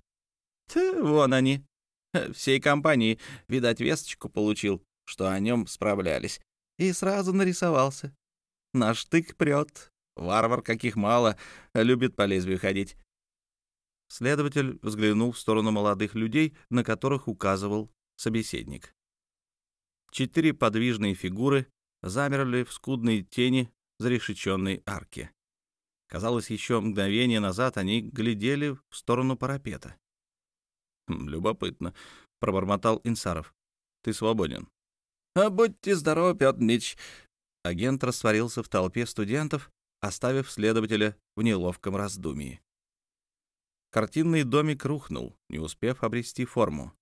Ты, вон они. Всей компании, видать, весточку получил, что о нем справлялись, и сразу нарисовался. Наш тык прет. Варвар, каких мало, любит по лезвию ходить. Следователь взглянул в сторону молодых людей, на которых указывал собеседник. Четыре подвижные фигуры замерли в скудной тени зарешеченной арки. Казалось, еще мгновение назад они глядели в сторону парапета. «Хм, «Любопытно», — пробормотал Инсаров. «Ты свободен». «А будьте здоровы, Петр Дмитриевич». Агент растворился в толпе студентов, оставив следователя в неловком раздумии. Картинный домик рухнул, не успев обрести форму.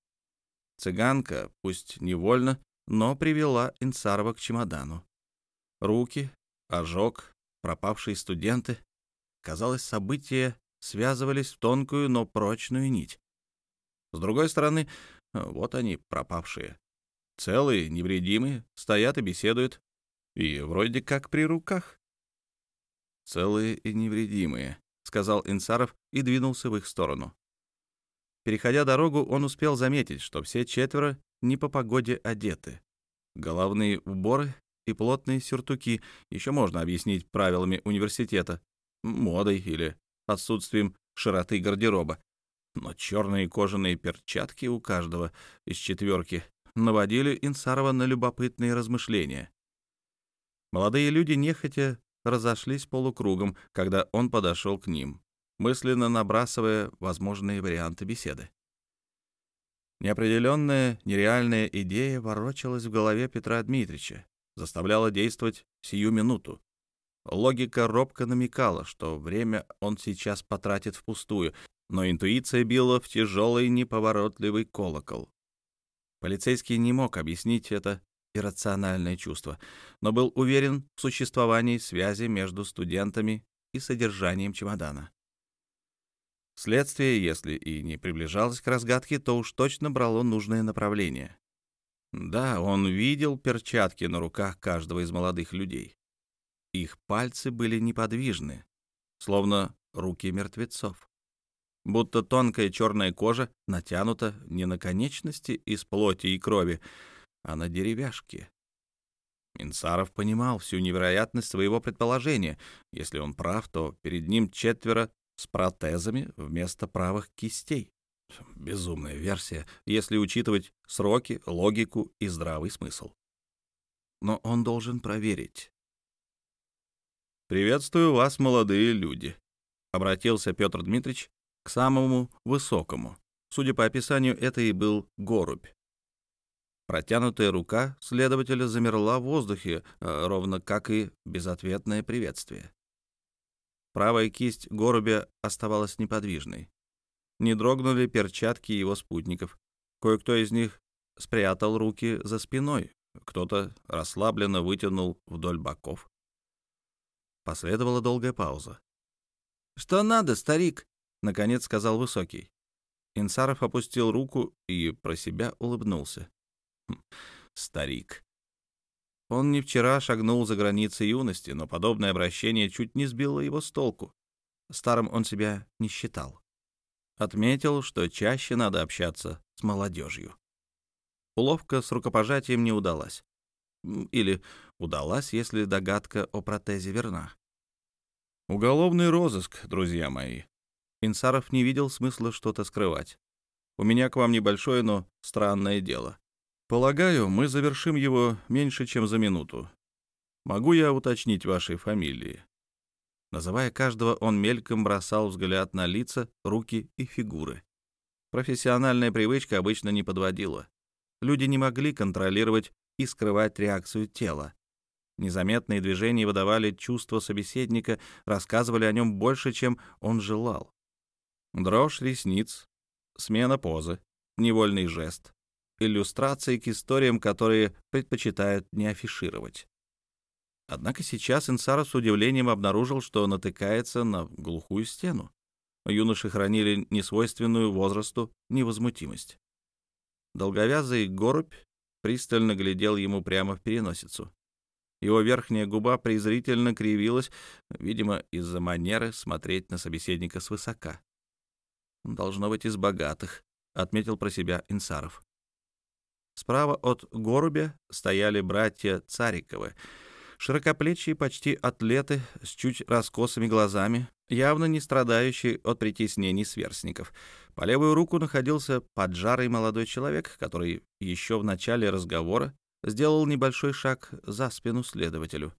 Цыганка, пусть невольно, но привела Инсарова к чемодану. Руки, ожог, пропавшие студенты. Казалось, события связывались в тонкую, но прочную нить. С другой стороны, вот они, пропавшие. Целые, невредимые, стоят и беседуют. И вроде как при руках. Целые и невредимые сказал Инсаров и двинулся в их сторону. Переходя дорогу, он успел заметить, что все четверо не по погоде одеты. Головные уборы и плотные сюртуки еще можно объяснить правилами университета, модой или отсутствием широты гардероба. Но черные кожаные перчатки у каждого из четверки наводили Инсарова на любопытные размышления. Молодые люди нехотя разошлись полукругом, когда он подошел к ним, мысленно набрасывая возможные варианты беседы. Неопределенная, нереальная идея ворочалась в голове Петра Дмитриевича, заставляла действовать сию минуту. Логика робко намекала, что время он сейчас потратит впустую, но интуиция била в тяжелый неповоротливый колокол. Полицейский не мог объяснить это иррациональное чувство, но был уверен в существовании связи между студентами и содержанием чемодана. Следствие, если и не приближалось к разгадке, то уж точно брало нужное направление. Да, он видел перчатки на руках каждого из молодых людей. Их пальцы были неподвижны, словно руки мертвецов. Будто тонкая черная кожа натянута не на конечности из плоти и крови, а на деревяшке. Инсаров понимал всю невероятность своего предположения. Если он прав, то перед ним четверо с протезами вместо правых кистей. Безумная версия, если учитывать сроки, логику и здравый смысл. Но он должен проверить. «Приветствую вас, молодые люди», — обратился Петр Дмитриевич к самому высокому. Судя по описанию, это и был горубь. Протянутая рука следователя замерла в воздухе, э, ровно как и безответное приветствие. Правая кисть Горубя оставалась неподвижной. Не дрогнули перчатки его спутников. Кое-кто из них спрятал руки за спиной, кто-то расслабленно вытянул вдоль боков. Последовала долгая пауза. «Что надо, старик?» — наконец сказал Высокий. Инсаров опустил руку и про себя улыбнулся. Хм, старик. Он не вчера шагнул за границы юности, но подобное обращение чуть не сбило его с толку. Старым он себя не считал. Отметил, что чаще надо общаться с молодежью. Уловка с рукопожатием не удалась. Или удалась, если догадка о протезе верна. «Уголовный розыск, друзья мои». Инсаров не видел смысла что-то скрывать. «У меня к вам небольшое, но странное дело. Полагаю, мы завершим его меньше, чем за минуту. Могу я уточнить ваши фамилии?» Называя каждого, он мельком бросал взгляд на лица, руки и фигуры. Профессиональная привычка обычно не подводила. Люди не могли контролировать и скрывать реакцию тела. Незаметные движения выдавали чувства собеседника, рассказывали о нем больше, чем он желал. Дрожь ресниц, смена позы, невольный жест, иллюстрации к историям, которые предпочитают не афишировать. Однако сейчас Инсара с удивлением обнаружил, что натыкается на глухую стену. Юноши хранили несвойственную возрасту невозмутимость. Долговязый горубь пристально глядел ему прямо в переносицу. Его верхняя губа презрительно кривилась, видимо, из-за манеры смотреть на собеседника свысока. «Должно быть из богатых», — отметил про себя Инсаров. Справа от Горубя стояли братья Цариковы, широкоплечие почти атлеты с чуть раскосыми глазами, явно не страдающие от притеснений сверстников. По левую руку находился поджарый молодой человек, который еще в начале разговора сделал небольшой шаг за спину следователю.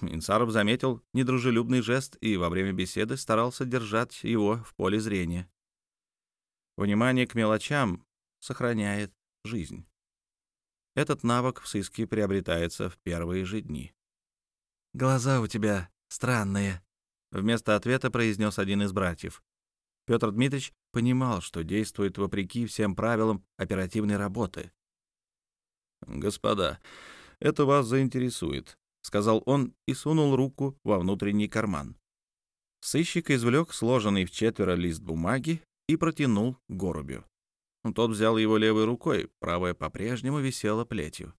Инсаров заметил недружелюбный жест и во время беседы старался держать его в поле зрения. Внимание к мелочам сохраняет жизнь. Этот навык в сыске приобретается в первые же дни. «Глаза у тебя странные», — вместо ответа произнес один из братьев. Петр Дмитриевич понимал, что действует вопреки всем правилам оперативной работы. «Господа, это вас заинтересует», — сказал он и сунул руку во внутренний карман. Сыщик извлек сложенный в четверо лист бумаги и протянул Горубю. Тот взял его левой рукой, правая по-прежнему висела плетью.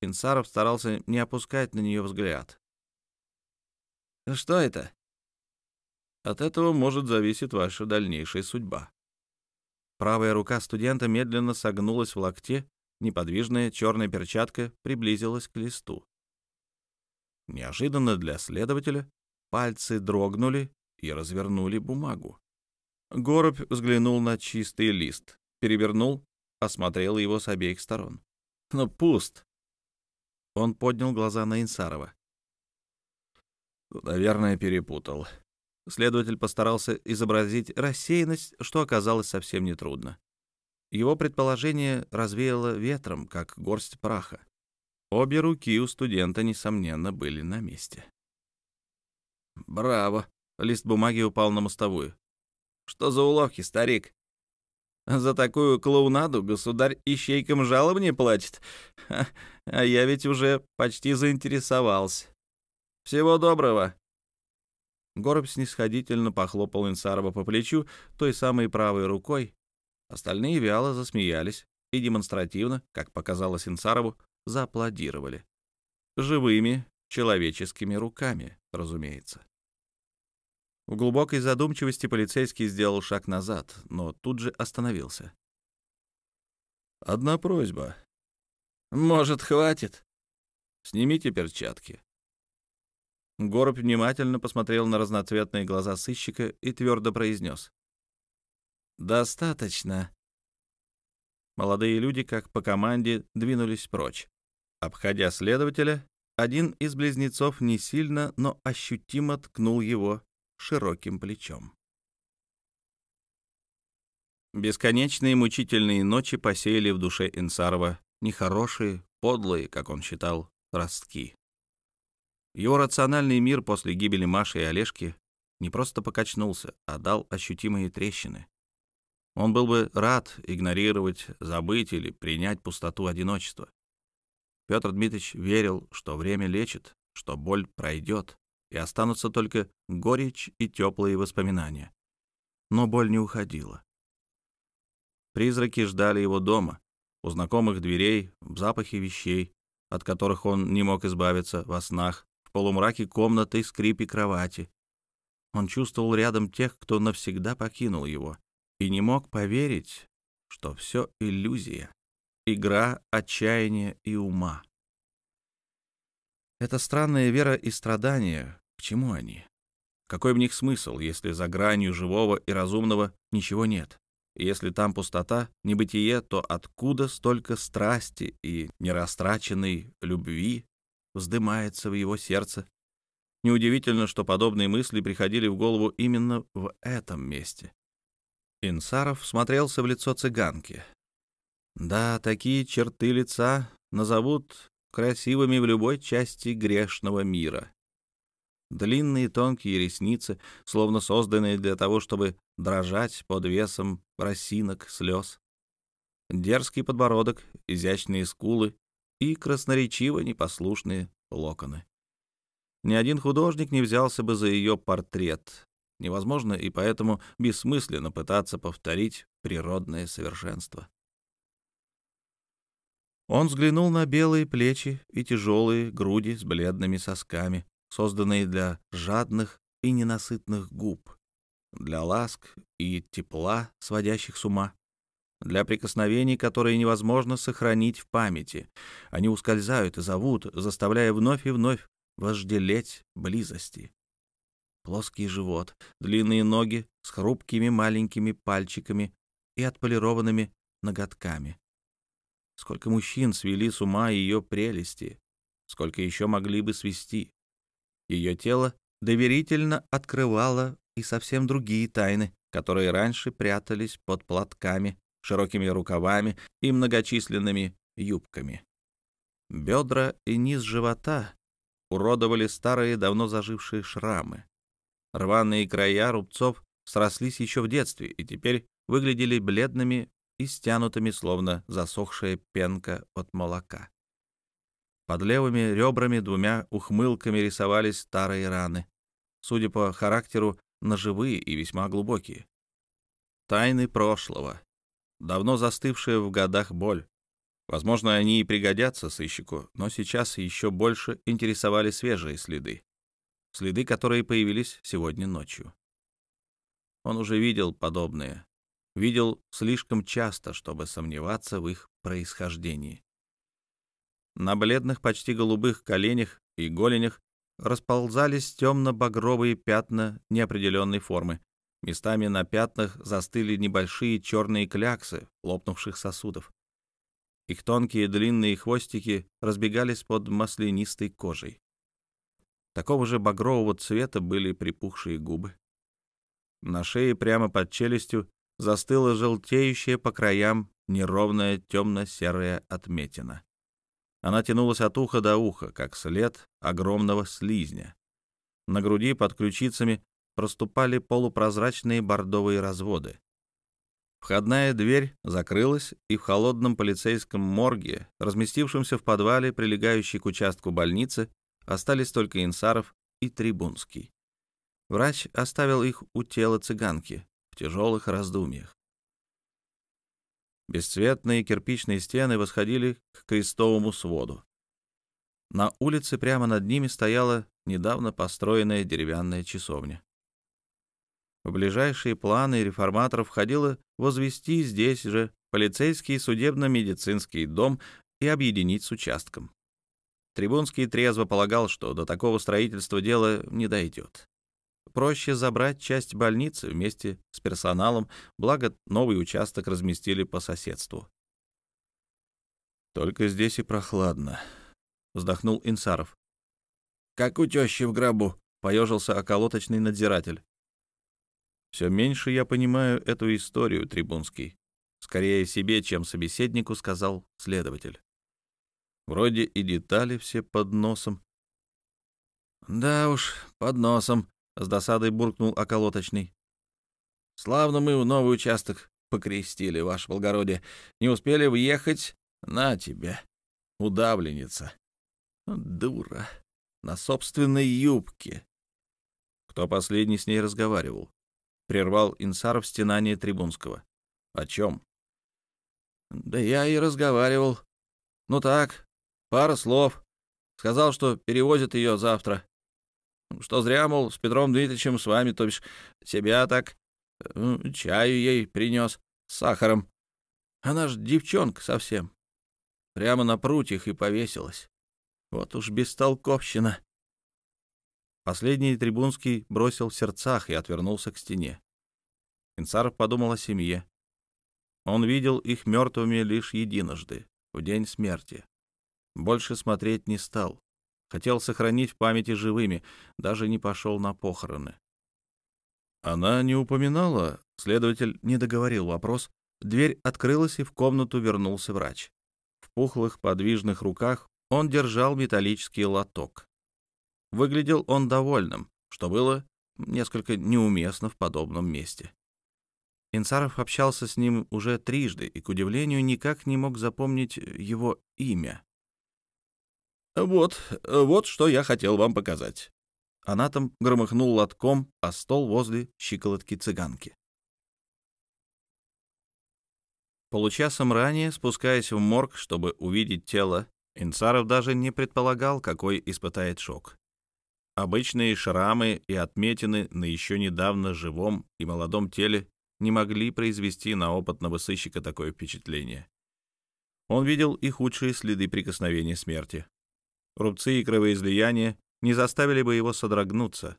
Инсаров старался не опускать на нее взгляд. «Что это?» «От этого может зависеть ваша дальнейшая судьба». Правая рука студента медленно согнулась в локте, неподвижная черная перчатка приблизилась к листу. Неожиданно для следователя пальцы дрогнули и развернули бумагу. Горубь взглянул на чистый лист перевернул, осмотрел его с обеих сторон. Но пуст. Он поднял глаза на Инсарова. «Наверное, перепутал». Следователь постарался изобразить рассеянность, что оказалось совсем нетрудно. Его предположение развеяло ветром, как горсть праха. Обе руки у студента, несомненно, были на месте. «Браво!» — лист бумаги упал на мостовую. «Что за уловки, старик?» «За такую клоунаду государь ищейкам жалование платит. А я ведь уже почти заинтересовался. Всего доброго!» Горб снисходительно похлопал Инсарова по плечу той самой правой рукой. Остальные вяло засмеялись и демонстративно, как показалось Инсарову, зааплодировали. Живыми человеческими руками, разумеется. В глубокой задумчивости полицейский сделал шаг назад, но тут же остановился. «Одна просьба». «Может, хватит?» «Снимите перчатки». Горб внимательно посмотрел на разноцветные глаза сыщика и твердо произнес. «Достаточно». Молодые люди, как по команде, двинулись прочь. Обходя следователя, один из близнецов не сильно, но ощутимо ткнул его широким плечом. Бесконечные мучительные ночи посеяли в душе Инсарова нехорошие, подлые, как он считал, ростки. Его рациональный мир после гибели Маши и Олежки не просто покачнулся, а дал ощутимые трещины. Он был бы рад игнорировать, забыть или принять пустоту одиночества. Петр Дмитриевич верил, что время лечит, что боль пройдет, и останутся только горечь и теплые воспоминания. Но боль не уходила. Призраки ждали его дома, у знакомых дверей, в запахе вещей, от которых он не мог избавиться во снах, в полумраке комнаты, скрипе кровати. Он чувствовал рядом тех, кто навсегда покинул его, и не мог поверить, что все иллюзия игра отчаяния и ума. Это странная вера и страдания, чему они? Какой в них смысл, если за гранью живого и разумного ничего нет? Если там пустота, небытие, то откуда столько страсти и нерастраченной любви вздымается в его сердце? Неудивительно, что подобные мысли приходили в голову именно в этом месте. Инсаров смотрелся в лицо цыганки. Да, такие черты лица назовут красивыми в любой части грешного мира. Длинные тонкие ресницы, словно созданные для того, чтобы дрожать под весом росинок слез. Дерзкий подбородок, изящные скулы и красноречиво непослушные локоны. Ни один художник не взялся бы за ее портрет. Невозможно и поэтому бессмысленно пытаться повторить природное совершенство. Он взглянул на белые плечи и тяжелые груди с бледными сосками, созданные для жадных и ненасытных губ, для ласк и тепла, сводящих с ума, для прикосновений, которые невозможно сохранить в памяти. Они ускользают и зовут, заставляя вновь и вновь вожделеть близости. Плоский живот, длинные ноги с хрупкими маленькими пальчиками и отполированными ноготками. Сколько мужчин свели с ума ее прелести, сколько еще могли бы свести. Ее тело доверительно открывало и совсем другие тайны, которые раньше прятались под платками, широкими рукавами и многочисленными юбками. Бедра и низ живота уродовали старые, давно зажившие шрамы. Рваные края рубцов срослись еще в детстве и теперь выглядели бледными и стянутыми, словно засохшая пенка от молока. Под левыми ребрами двумя ухмылками рисовались старые раны, судя по характеру, ножевые и весьма глубокие. Тайны прошлого, давно застывшая в годах боль. Возможно, они и пригодятся сыщику, но сейчас еще больше интересовали свежие следы. Следы, которые появились сегодня ночью. Он уже видел подобные, видел слишком часто, чтобы сомневаться в их происхождении. На бледных, почти голубых коленях и голенях расползались темно-багровые пятна неопределенной формы. Местами на пятнах застыли небольшие черные кляксы лопнувших сосудов. Их тонкие длинные хвостики разбегались под маслянистой кожей. Такого же багрового цвета были припухшие губы. На шее прямо под челюстью застыла желтеющая по краям неровная темно-серая отметина. Она тянулась от уха до уха, как след огромного слизня. На груди под ключицами проступали полупрозрачные бордовые разводы. Входная дверь закрылась, и в холодном полицейском морге, разместившемся в подвале, прилегающей к участку больницы, остались только Инсаров и Трибунский. Врач оставил их у тела цыганки в тяжелых раздумьях. Бесцветные кирпичные стены восходили к крестовому своду. На улице прямо над ними стояла недавно построенная деревянная часовня. В ближайшие планы реформаторов входило возвести здесь же полицейский судебно-медицинский дом и объединить с участком. Трибунский трезво полагал, что до такого строительства дело не дойдет. Проще забрать часть больницы вместе с персоналом, благо новый участок разместили по соседству. «Только здесь и прохладно», — вздохнул Инсаров. «Как у тещи в гробу», — поежился околоточный надзиратель. Все меньше я понимаю эту историю, Трибунский. Скорее себе, чем собеседнику, сказал следователь. Вроде и детали все под носом. Да уж, под носом, с досадой буркнул околоточный. Славно мы в новый участок покрестили, ваше благородие. Не успели въехать? На тебе, удавленница. Дура. На собственной юбке. Кто последний с ней разговаривал? — прервал Инсаров стенание Трибунского. «О чем?» «Да я и разговаривал. Ну так, пара слов. Сказал, что перевозят ее завтра. Что зря, мол, с Петром Дмитриевичем с вами, то бишь себя так. Чаю ей принес с сахаром. Она ж девчонка совсем. Прямо на прутьях и повесилась. Вот уж бестолковщина. Последний Трибунский бросил в сердцах и отвернулся к стене. Инцаров подумал о семье. Он видел их мертвыми лишь единожды, в день смерти. Больше смотреть не стал. Хотел сохранить в памяти живыми, даже не пошел на похороны. Она не упоминала, следователь не договорил вопрос. Дверь открылась, и в комнату вернулся врач. В пухлых подвижных руках он держал металлический лоток. Выглядел он довольным, что было несколько неуместно в подобном месте. Инсаров общался с ним уже трижды и, к удивлению, никак не мог запомнить его имя. «Вот, вот что я хотел вам показать». Анатом громыхнул лотком о стол возле щиколотки цыганки. Получасом ранее, спускаясь в морг, чтобы увидеть тело, Инсаров даже не предполагал, какой испытает шок. Обычные шрамы и отметины на еще недавно живом и молодом теле не могли произвести на опытного сыщика такое впечатление. Он видел и худшие следы прикосновения смерти. Рубцы и кровоизлияния не заставили бы его содрогнуться.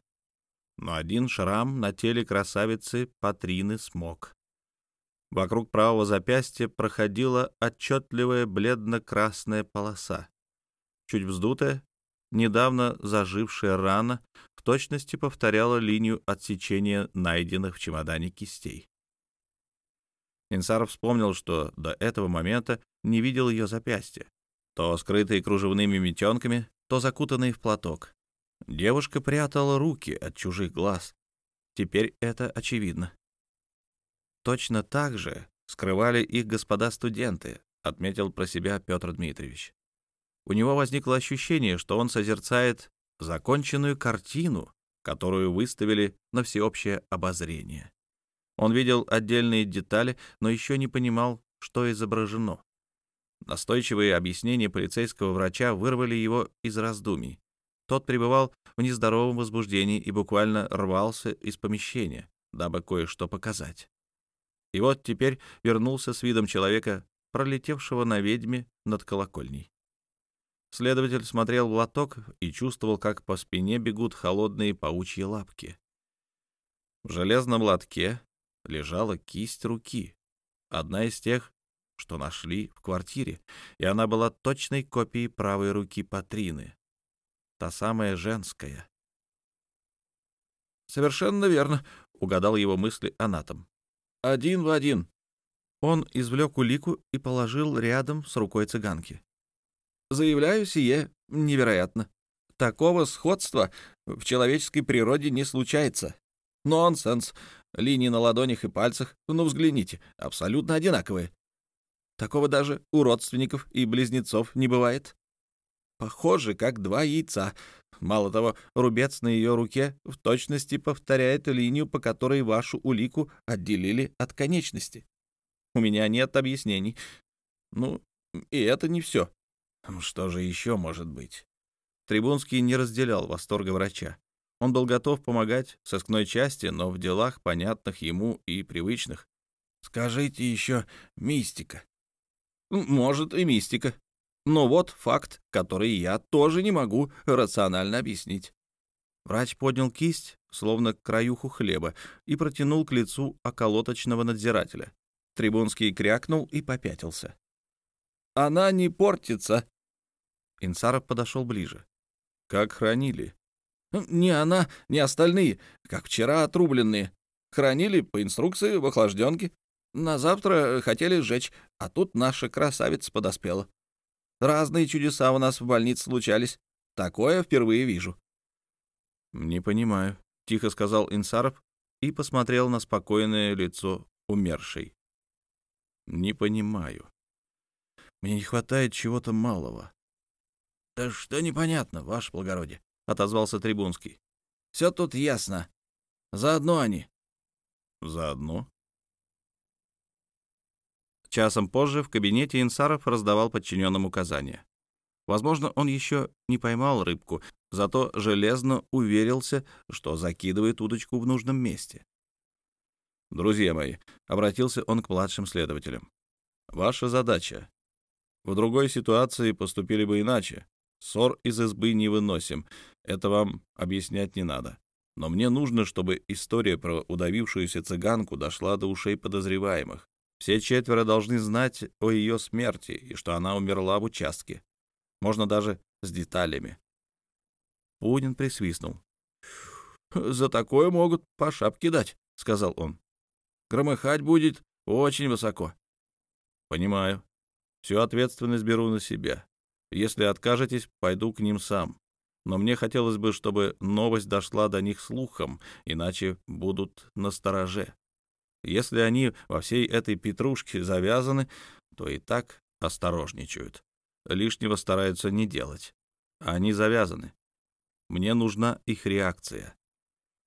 Но один шрам на теле красавицы Патрины смог. Вокруг правого запястья проходила отчетливая бледно-красная полоса. Чуть вздутая, недавно зажившая рана в точности повторяла линию отсечения найденных в чемодане кистей. Инсаров вспомнил, что до этого момента не видел ее запястья, то скрытые кружевными метенками, то закутанные в платок. Девушка прятала руки от чужих глаз. Теперь это очевидно. Точно так же скрывали их господа студенты, отметил про себя Петр Дмитриевич. У него возникло ощущение, что он созерцает законченную картину, которую выставили на всеобщее обозрение. Он видел отдельные детали, но еще не понимал, что изображено. Настойчивые объяснения полицейского врача вырвали его из раздумий. Тот пребывал в нездоровом возбуждении и буквально рвался из помещения, дабы кое-что показать. И вот теперь вернулся с видом человека, пролетевшего на ведьме над колокольней. Следователь смотрел в лоток и чувствовал, как по спине бегут холодные паучьи лапки. В железном лотке лежала кисть руки, одна из тех, что нашли в квартире, и она была точной копией правой руки Патрины. Та самая женская. «Совершенно верно», — угадал его мысли анатом. «Один в один». Он извлек улику и положил рядом с рукой цыганки. «Заявляю, сие невероятно. Такого сходства в человеческой природе не случается. Нонсенс. Линии на ладонях и пальцах, ну взгляните, абсолютно одинаковые. Такого даже у родственников и близнецов не бывает. Похоже, как два яйца. Мало того, рубец на ее руке в точности повторяет линию, по которой вашу улику отделили от конечности. У меня нет объяснений. Ну, и это не все. Ну, что же еще может быть? Трибунский не разделял восторга врача. Он был готов помогать сыскной части, но в делах, понятных ему и привычных. «Скажите еще мистика». «Может, и мистика. Но вот факт, который я тоже не могу рационально объяснить». Врач поднял кисть, словно краюху хлеба, и протянул к лицу околоточного надзирателя. Трибунский крякнул и попятился. «Она не портится!» Инсаров подошел ближе. «Как хранили?» Ни она, ни остальные, как вчера отрубленные. Хранили по инструкции в охлажденке. На завтра хотели сжечь, а тут наша красавица подоспела. Разные чудеса у нас в больнице случались. Такое впервые вижу. — Не понимаю, — тихо сказал Инсаров и посмотрел на спокойное лицо умершей. — Не понимаю. Мне не хватает чего-то малого. — Да что непонятно, ваше благородие? — отозвался Трибунский. «Все тут ясно. Заодно они». «Заодно?» Часом позже в кабинете Инсаров раздавал подчиненным указания. Возможно, он еще не поймал рыбку, зато железно уверился, что закидывает удочку в нужном месте. «Друзья мои», — обратился он к младшим следователям, — «ваша задача. В другой ситуации поступили бы иначе. Ссор из избы не выносим, это вам объяснять не надо. Но мне нужно, чтобы история про удавившуюся цыганку дошла до ушей подозреваемых. Все четверо должны знать о ее смерти и что она умерла в участке. Можно даже с деталями. Пунин присвистнул. «За такое могут по шапке дать», — сказал он. «Громыхать будет очень высоко». «Понимаю. Всю ответственность беру на себя. Если откажетесь, пойду к ним сам. Но мне хотелось бы, чтобы новость дошла до них слухом, иначе будут на стороже. Если они во всей этой петрушке завязаны, то и так осторожничают. Лишнего стараются не делать. Они завязаны. Мне нужна их реакция.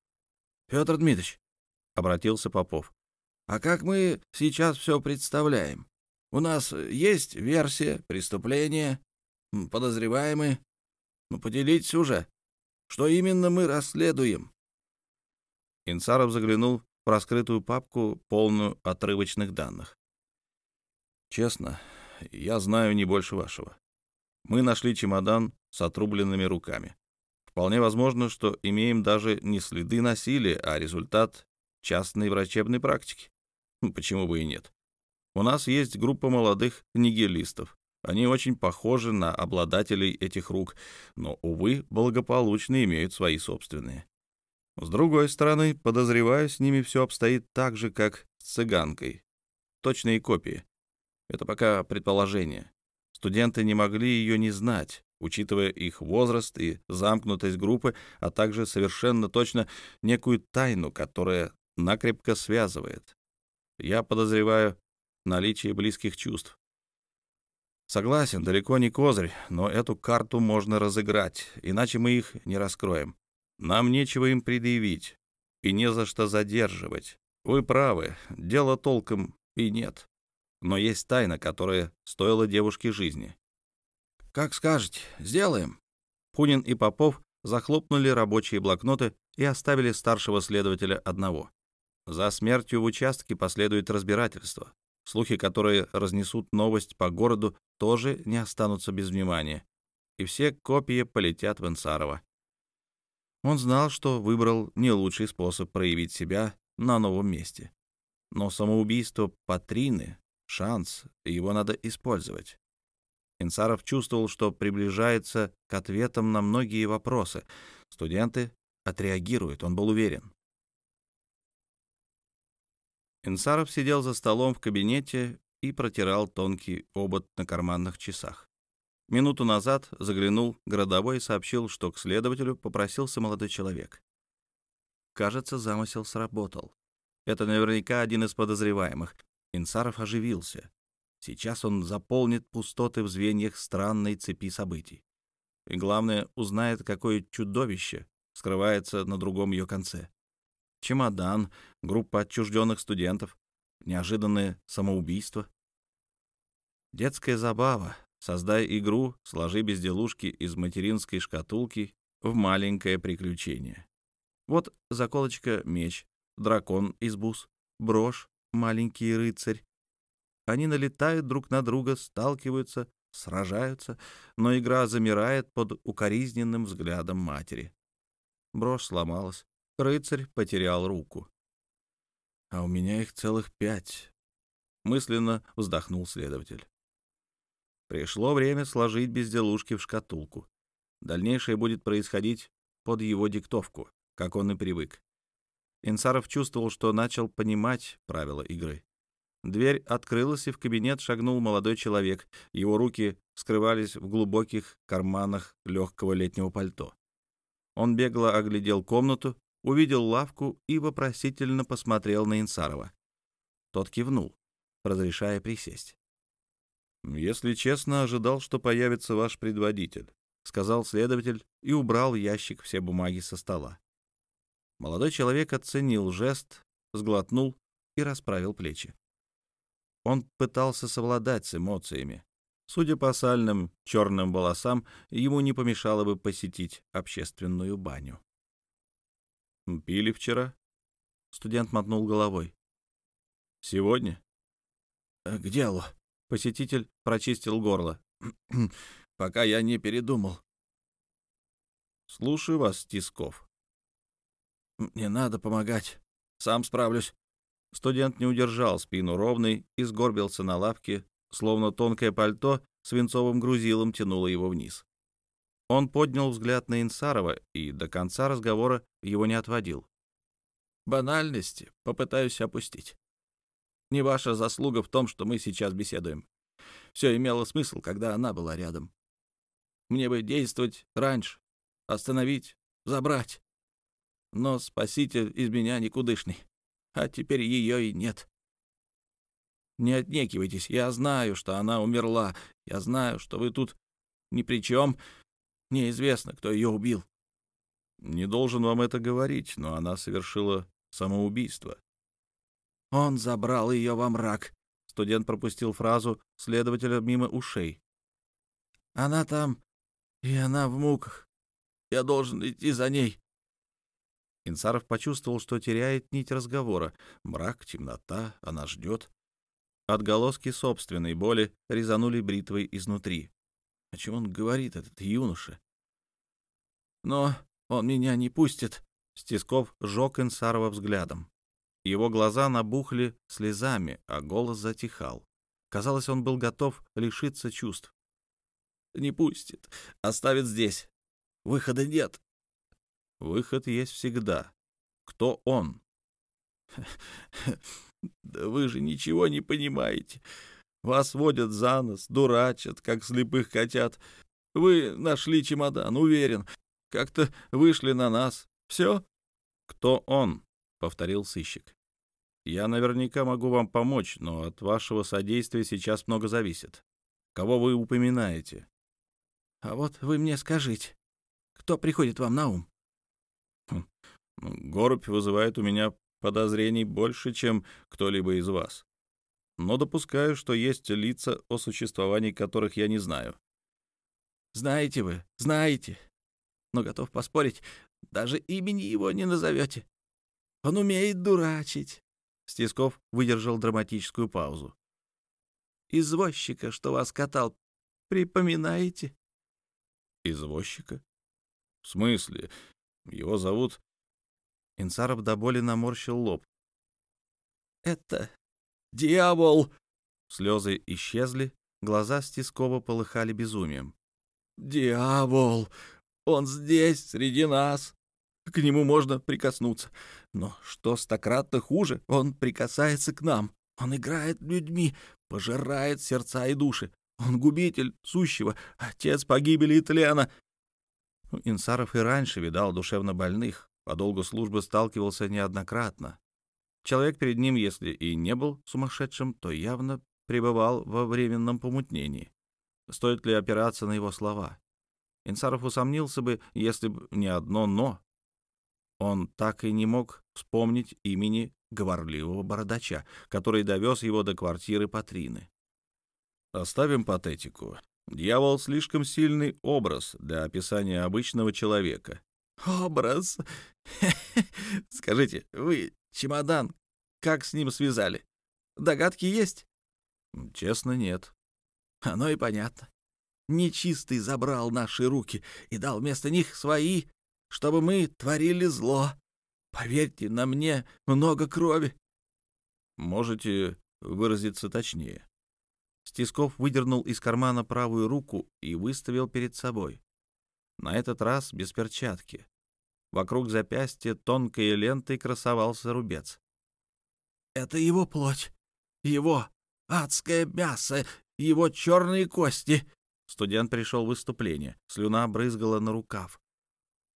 — Петр Дмитриевич, — обратился Попов, — а как мы сейчас все представляем? У нас есть версия преступления, подозреваемые. Ну, поделитесь уже. Что именно мы расследуем?» Инсаров заглянул раскрытую папку, полную отрывочных данных. «Честно, я знаю не больше вашего. Мы нашли чемодан с отрубленными руками. Вполне возможно, что имеем даже не следы насилия, а результат частной врачебной практики. Почему бы и нет? У нас есть группа молодых нигилистов. Они очень похожи на обладателей этих рук, но, увы, благополучно имеют свои собственные. С другой стороны, подозреваю, с ними все обстоит так же, как с цыганкой. Точные копии. Это пока предположение. Студенты не могли ее не знать, учитывая их возраст и замкнутость группы, а также совершенно точно некую тайну, которая накрепко связывает. Я подозреваю наличие близких чувств. Согласен, далеко не козырь, но эту карту можно разыграть, иначе мы их не раскроем. Нам нечего им предъявить и не за что задерживать. Вы правы, дела толком и нет. Но есть тайна, которая стоила девушке жизни. Как скажете, сделаем. Пунин и Попов захлопнули рабочие блокноты и оставили старшего следователя одного. За смертью в участке последует разбирательство слухи, которые разнесут новость по городу, тоже не останутся без внимания, и все копии полетят в Инсарова. Он знал, что выбрал не лучший способ проявить себя на новом месте. Но самоубийство Патрины, шанс, его надо использовать. Инсаров чувствовал, что приближается к ответам на многие вопросы. Студенты отреагируют, он был уверен. Инсаров сидел за столом в кабинете и протирал тонкий обод на карманных часах. Минуту назад заглянул городовой и сообщил, что к следователю попросился молодой человек. Кажется, замысел сработал. Это наверняка один из подозреваемых. Инсаров оживился. Сейчас он заполнит пустоты в звеньях странной цепи событий. И главное, узнает, какое чудовище скрывается на другом ее конце. Чемодан, группа отчужденных студентов, неожиданное самоубийство. Детская забава. Создай игру, сложи безделушки из материнской шкатулки в маленькое приключение. Вот заколочка меч, дракон из брошь, маленький рыцарь. Они налетают друг на друга, сталкиваются, сражаются, но игра замирает под укоризненным взглядом матери. Брошь сломалась, рыцарь потерял руку. А у меня их целых пять. Мысленно вздохнул следователь. Пришло время сложить безделушки в шкатулку. Дальнейшее будет происходить под его диктовку, как он и привык. Инсаров чувствовал, что начал понимать правила игры. Дверь открылась, и в кабинет шагнул молодой человек. Его руки скрывались в глубоких карманах легкого летнего пальто. Он бегло оглядел комнату, увидел лавку и вопросительно посмотрел на Инсарова. Тот кивнул, разрешая присесть. «Если честно, ожидал, что появится ваш предводитель», — сказал следователь и убрал ящик все бумаги со стола. Молодой человек оценил жест, сглотнул и расправил плечи. Он пытался совладать с эмоциями. Судя по сальным черным волосам, ему не помешало бы посетить общественную баню. «Пили вчера?» Студент мотнул головой. «Сегодня?» «К делу». Посетитель прочистил горло. «Пока я не передумал». «Слушаю вас, Тисков». «Не надо помогать. Сам справлюсь». Студент не удержал спину ровной и сгорбился на лавке, словно тонкое пальто свинцовым грузилом тянуло его вниз. Он поднял взгляд на Инсарова и до конца разговора его не отводил. «Банальности попытаюсь опустить. Не ваша заслуга в том, что мы сейчас беседуем. Все имело смысл, когда она была рядом. Мне бы действовать раньше, остановить, забрать. Но спаситель из меня никудышный а теперь ее и нет. Не отнекивайтесь, я знаю, что она умерла, я знаю, что вы тут ни при чем, неизвестно, кто ее убил. Не должен вам это говорить, но она совершила самоубийство. Он забрал ее во мрак. Студент пропустил фразу следователя мимо ушей. Она там, и она в муках. Я должен идти за ней. Инсаров почувствовал, что теряет нить разговора. Мрак, темнота, она ждет. Отголоски собственной боли резанули бритвой изнутри. О чем он говорит, этот юноша? Но он меня не пустит. Стисков сжег Инсарова взглядом. Его глаза набухли слезами, а голос затихал. Казалось, он был готов лишиться чувств. «Не пустит. Оставит здесь. Выхода нет. Выход есть всегда. Кто он? Да вы же ничего не понимаете. Вас водят за нос, дурачат, как слепых котят. Вы нашли чемодан, уверен. Как-то вышли на нас. Все? Кто он? Повторил сыщик. Я наверняка могу вам помочь, но от вашего содействия сейчас много зависит. Кого вы упоминаете? А вот вы мне скажите, кто приходит вам на ум? Хм, ну, горубь вызывает у меня подозрений больше, чем кто-либо из вас. Но допускаю, что есть лица, о существовании которых я не знаю. Знаете вы, знаете. Но готов поспорить, даже имени его не назовете. Он умеет дурачить. Стисков выдержал драматическую паузу. Извозчика, что вас катал, припоминаете? Извозчика? В смысле? Его зовут...» Инсаров до боли наморщил лоб. «Это дьявол!» Слезы исчезли, глаза Стискова полыхали безумием. «Дьявол! Он здесь, среди нас! К нему можно прикоснуться. Но что стократно хуже, он прикасается к нам. Он играет людьми, пожирает сердца и души. Он губитель сущего, отец погибели и тлена. Инсаров и раньше видал душевно больных, по долгу службы сталкивался неоднократно. Человек перед ним, если и не был сумасшедшим, то явно пребывал во временном помутнении. Стоит ли опираться на его слова? Инсаров усомнился бы, если бы не одно «но». Он так и не мог вспомнить имени говорливого бородача, который довез его до квартиры Патрины. Оставим патетику. Дьявол — слишком сильный образ для описания обычного человека. «Образ? Скажите, вы чемодан как с ним связали? Догадки есть?» «Честно, нет». «Оно и понятно. Нечистый забрал наши руки и дал вместо них свои, чтобы мы творили зло. Поверьте, на мне много крови». «Можете выразиться точнее?» Стисков выдернул из кармана правую руку и выставил перед собой. На этот раз без перчатки. Вокруг запястья тонкой лентой красовался рубец. «Это его плоть, его адское мясо, его черные кости!» Студент пришел в выступление. Слюна брызгала на рукав.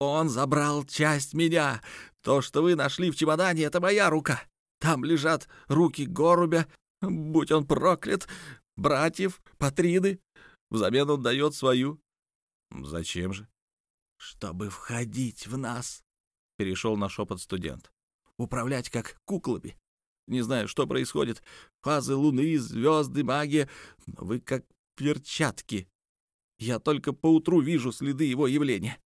«Он забрал часть меня. То, что вы нашли в чемодане, — это моя рука. Там лежат руки Горубя, будь он проклят братьев, Патриды. Взамен он дает свою. Зачем же? Чтобы входить в нас, — перешел на шепот студент. Управлять как куклами. Не знаю, что происходит. Фазы луны, звезды, магия. Но вы как перчатки. Я только поутру вижу следы его явления.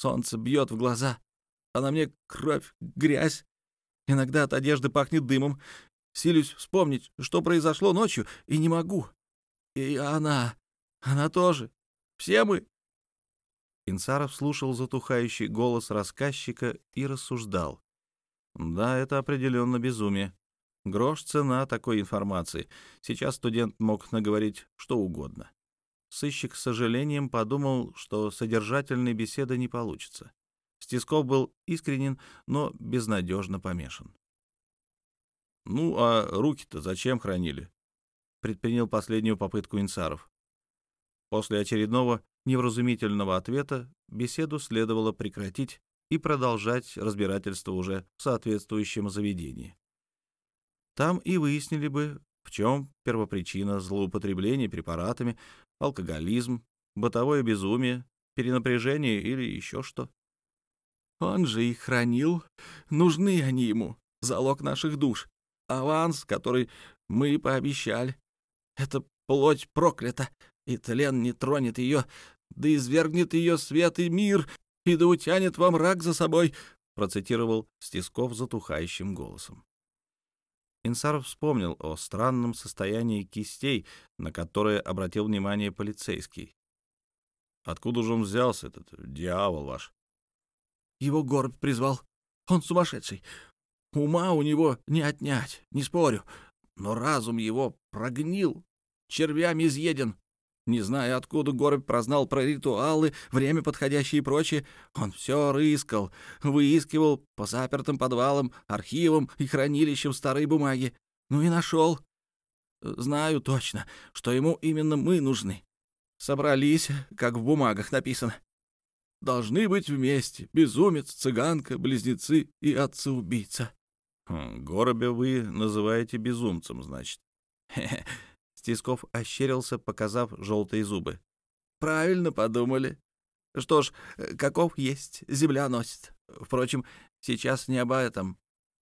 Солнце бьет в глаза, а на мне кровь, грязь. Иногда от одежды пахнет дымом. Силюсь вспомнить, что произошло ночью, и не могу. И она... Она тоже. Все мы. Инсаров слушал затухающий голос рассказчика и рассуждал. Да, это определенно безумие. Грош цена такой информации. Сейчас студент мог наговорить что угодно. Сыщик с сожалением подумал, что содержательной беседы не получится. Стисков был искренен, но безнадежно помешан. «Ну, а руки-то зачем хранили?» — предпринял последнюю попытку Инсаров. После очередного невразумительного ответа беседу следовало прекратить и продолжать разбирательство уже в соответствующем заведении. Там и выяснили бы, в чем первопричина злоупотребления препаратами, алкоголизм, бытовое безумие, перенапряжение или еще что. Он же их хранил. Нужны они ему. Залог наших душ аванс, который мы пообещали. Это плоть проклята, и тлен не тронет ее, да извергнет ее свет и мир, и да утянет во мрак за собой», — процитировал Стисков затухающим голосом. Инсаров вспомнил о странном состоянии кистей, на которое обратил внимание полицейский. «Откуда же он взялся, этот дьявол ваш?» «Его горб призвал. Он сумасшедший. Ума у него не отнять, не спорю, но разум его прогнил, червями изъеден. Не зная, откуда Горбь прознал про ритуалы, время подходящее и прочее, он все рыскал, выискивал по запертым подвалам, архивам и хранилищам старой бумаги. Ну и нашел. Знаю точно, что ему именно мы нужны. Собрались, как в бумагах написано. Должны быть вместе безумец, цыганка, близнецы и отца-убийца. Хм, Горобя вы называете безумцем, значит. Стисков ощерился, показав желтые зубы. Правильно подумали. Что ж, каков есть, земля носит. Впрочем, сейчас не об этом.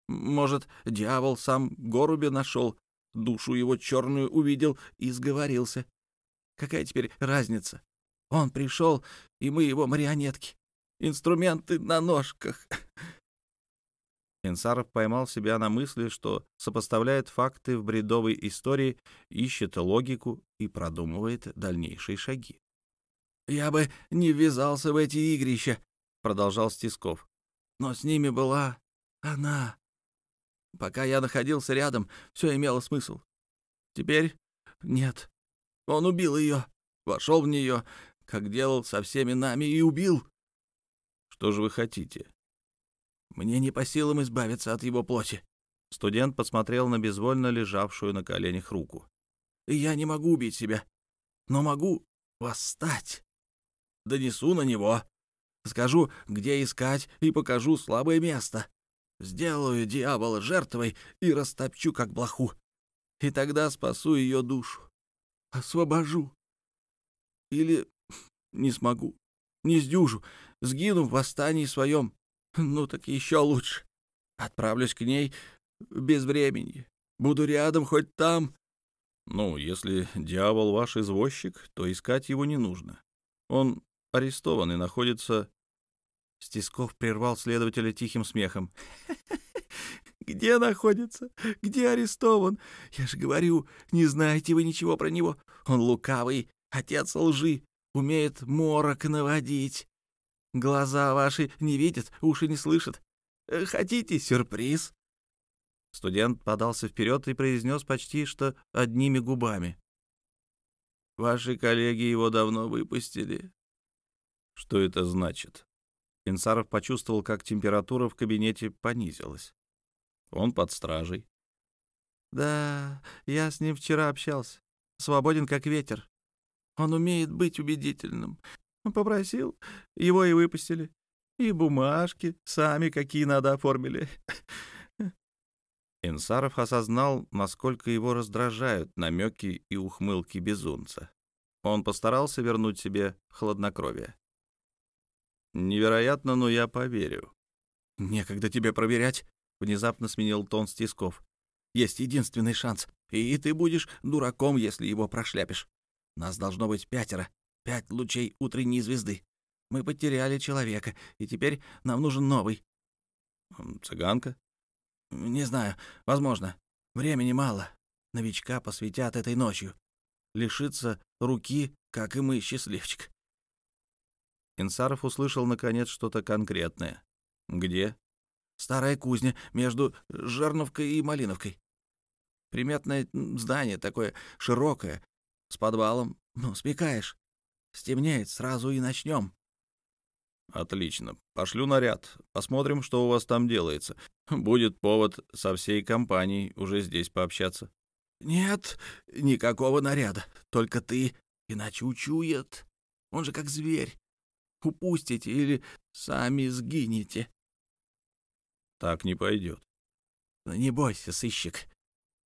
Может, дьявол сам Горубя нашел, душу его черную увидел и сговорился. Какая теперь разница? Он пришел, и мы его марионетки. Инструменты на ножках. Инсаров поймал себя на мысли, что сопоставляет факты в бредовой истории, ищет логику и продумывает дальнейшие шаги. «Я бы не ввязался в эти игрища», — продолжал Стисков. «Но с ними была она. Пока я находился рядом, все имело смысл. Теперь Нет, он убил ее, вошел в нее, как делал со всеми нами, и убил. Что же вы хотите? Мне не по силам избавиться от его плоти. Студент посмотрел на безвольно лежавшую на коленях руку. Я не могу убить себя, но могу восстать. Донесу на него. Скажу, где искать, и покажу слабое место. Сделаю дьявола жертвой и растопчу, как блоху. И тогда спасу ее душу. Освобожу. Или не смогу, не сдюжу, сгину в восстании своем. Ну так еще лучше. Отправлюсь к ней без времени. Буду рядом хоть там. Ну, если дьявол ваш извозчик, то искать его не нужно. Он арестован и находится Стисков прервал следователя тихим смехом. «Где находится? Где арестован? Я же говорю, не знаете вы ничего про него. Он лукавый, отец лжи, умеет морок наводить. Глаза ваши не видят, уши не слышат. Хотите сюрприз?» Студент подался вперед и произнес почти что одними губами. «Ваши коллеги его давно выпустили». «Что это значит?» Инсаров почувствовал, как температура в кабинете понизилась. Он под стражей. «Да, я с ним вчера общался. Свободен, как ветер. Он умеет быть убедительным. Попросил, его и выпустили. И бумажки сами какие надо оформили». Инсаров осознал, насколько его раздражают намеки и ухмылки безумца. Он постарался вернуть себе хладнокровие. Невероятно, но я поверю. Некогда тебе проверять, внезапно сменил тон Стисков. Есть единственный шанс, и ты будешь дураком, если его прошляпишь. Нас должно быть пятеро, пять лучей утренней звезды. Мы потеряли человека, и теперь нам нужен новый. Цыганка? Не знаю, возможно. Времени мало. Новичка посвятят этой ночью. Лишиться руки, как и мы, счастливчик. Инсаров услышал, наконец, что-то конкретное. «Где?» «Старая кузня между Жерновкой и Малиновкой. Приметное здание такое широкое, с подвалом. Ну, спекаешь. Стемнеет, сразу и начнем. «Отлично. Пошлю наряд. Посмотрим, что у вас там делается. Будет повод со всей компанией уже здесь пообщаться». «Нет, никакого наряда. Только ты, иначе учует. Он же как зверь упустите или сами сгинете. Так не пойдет. Не бойся, сыщик.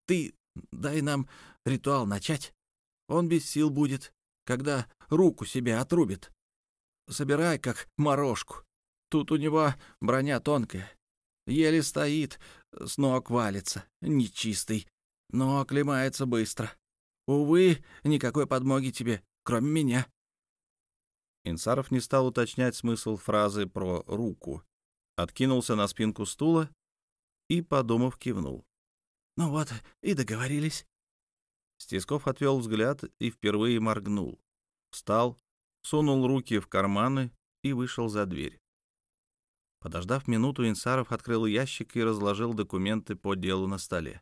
Ты дай нам ритуал начать. Он без сил будет, когда руку себе отрубит. Собирай, как морожку. Тут у него броня тонкая. Еле стоит, с ног валится, нечистый, но оклемается быстро. Увы, никакой подмоги тебе, кроме меня. Инсаров не стал уточнять смысл фразы про руку. Откинулся на спинку стула и, подумав, кивнул. «Ну вот, и договорились». Стисков отвел взгляд и впервые моргнул. Встал, сунул руки в карманы и вышел за дверь. Подождав минуту, Инсаров открыл ящик и разложил документы по делу на столе.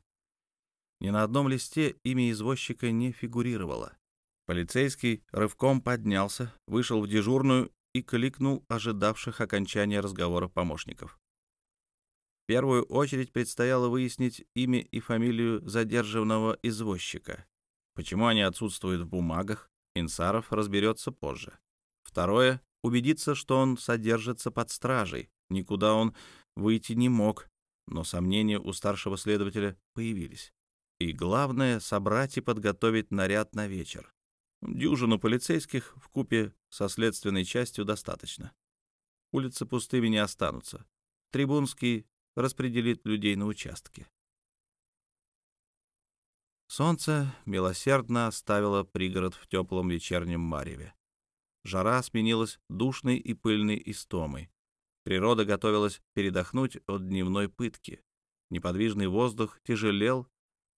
Ни на одном листе имя извозчика не фигурировало. Полицейский рывком поднялся, вышел в дежурную и кликнул ожидавших окончания разговора помощников. Первую очередь предстояло выяснить имя и фамилию задержанного извозчика. Почему они отсутствуют в бумагах, Инсаров разберется позже. Второе — убедиться, что он содержится под стражей. Никуда он выйти не мог, но сомнения у старшего следователя появились. И главное — собрать и подготовить наряд на вечер. Дюжину полицейских в купе со следственной частью достаточно. Улицы пустыми не останутся. Трибунский распределит людей на участке. Солнце милосердно оставило пригород в теплом вечернем мареве. Жара сменилась душной и пыльной истомой. Природа готовилась передохнуть от дневной пытки. Неподвижный воздух тяжелел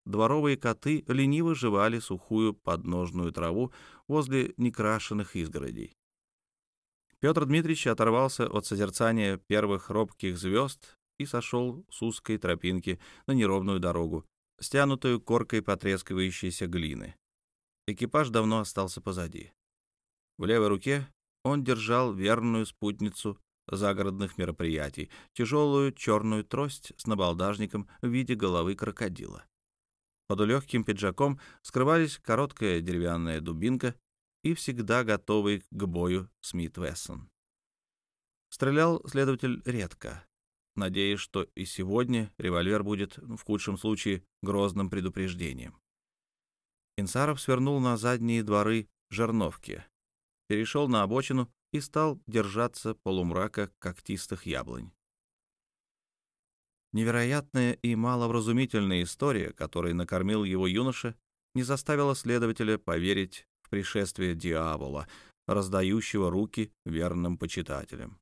Дворовые коты лениво жевали сухую подножную траву возле некрашенных изгородей. Петр Дмитриевич оторвался от созерцания первых робких звезд и сошел с узкой тропинки на неровную дорогу, стянутую коркой потрескивающейся глины. Экипаж давно остался позади. В левой руке он держал верную спутницу загородных мероприятий, тяжелую черную трость с набалдажником в виде головы крокодила. Под легким пиджаком скрывались короткая деревянная дубинка и всегда готовый к бою Смит Вессон. Стрелял следователь редко, надеясь, что и сегодня револьвер будет, в худшем случае, грозным предупреждением. Инсаров свернул на задние дворы жерновки, перешел на обочину и стал держаться полумрака когтистых яблонь. Невероятная и маловразумительная история, которой накормил его юноша, не заставила следователя поверить в пришествие дьявола, раздающего руки верным почитателям.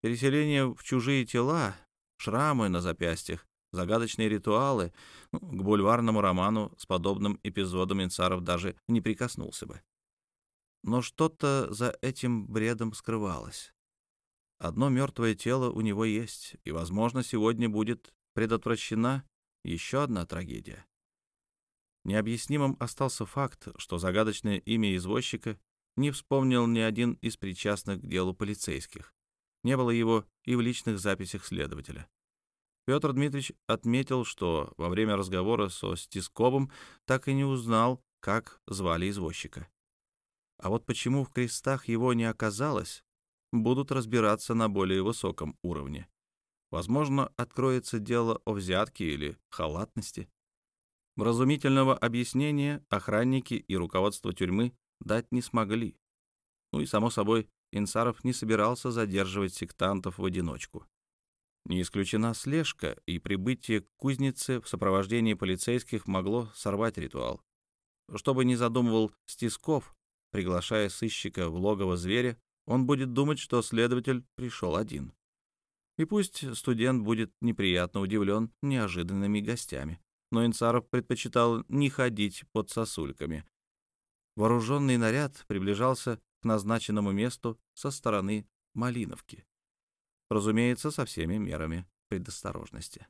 Переселение в чужие тела, шрамы на запястьях, загадочные ритуалы, ну, к бульварному роману с подобным эпизодом Инцаров даже не прикоснулся бы. Но что-то за этим бредом скрывалось. Одно мертвое тело у него есть, и, возможно, сегодня будет предотвращена еще одна трагедия. Необъяснимым остался факт, что загадочное имя извозчика не вспомнил ни один из причастных к делу полицейских. Не было его и в личных записях следователя. Петр Дмитриевич отметил, что во время разговора со Стисковым так и не узнал, как звали извозчика. А вот почему в крестах его не оказалось, будут разбираться на более высоком уровне. Возможно, откроется дело о взятке или халатности. Вразумительного объяснения охранники и руководство тюрьмы дать не смогли. Ну и, само собой, Инсаров не собирался задерживать сектантов в одиночку. Не исключена слежка, и прибытие к кузнице в сопровождении полицейских могло сорвать ритуал. Что бы ни задумывал Стисков, приглашая сыщика в логово зверя, он будет думать, что следователь пришел один. И пусть студент будет неприятно удивлен неожиданными гостями, но Инцаров предпочитал не ходить под сосульками. Вооруженный наряд приближался к назначенному месту со стороны Малиновки. Разумеется, со всеми мерами предосторожности.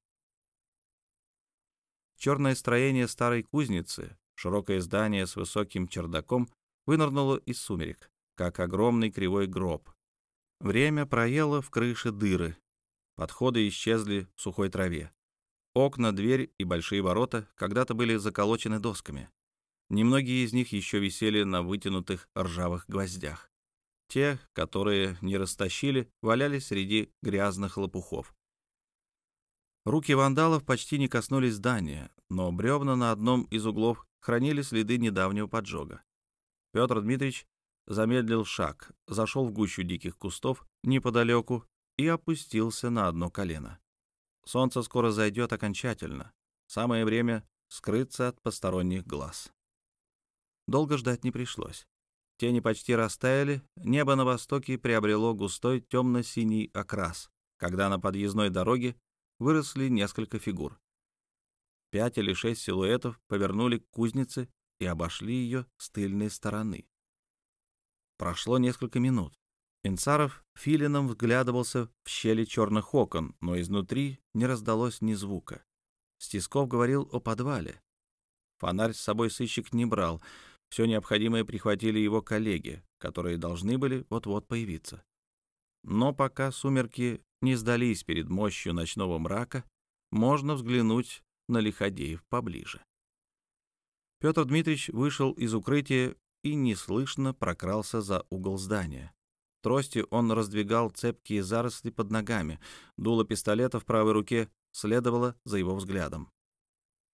Черное строение старой кузницы, широкое здание с высоким чердаком, вынырнуло из сумерек, как огромный кривой гроб. Время проело в крыше дыры. Подходы исчезли в сухой траве. Окна, дверь и большие ворота когда-то были заколочены досками. Немногие из них еще висели на вытянутых ржавых гвоздях. Те, которые не растащили, валялись среди грязных лопухов. Руки вандалов почти не коснулись здания, но бревна на одном из углов хранили следы недавнего поджога. Петр Дмитриевич замедлил шаг, зашел в гущу диких кустов неподалеку и опустился на одно колено. Солнце скоро зайдет окончательно. Самое время скрыться от посторонних глаз. Долго ждать не пришлось. Тени почти растаяли, небо на востоке приобрело густой темно-синий окрас, когда на подъездной дороге выросли несколько фигур. Пять или шесть силуэтов повернули к кузнице и обошли ее с тыльной стороны. Прошло несколько минут. Инцаров филином взглядывался в щели черных окон, но изнутри не раздалось ни звука. Стисков говорил о подвале. Фонарь с собой сыщик не брал. Все необходимое прихватили его коллеги, которые должны были вот-вот появиться. Но пока сумерки не сдались перед мощью ночного мрака, можно взглянуть на лиходеев поближе. Петр Дмитриевич вышел из укрытия и неслышно прокрался за угол здания. Трости он раздвигал цепкие заросли под ногами, дуло пистолета в правой руке следовало за его взглядом.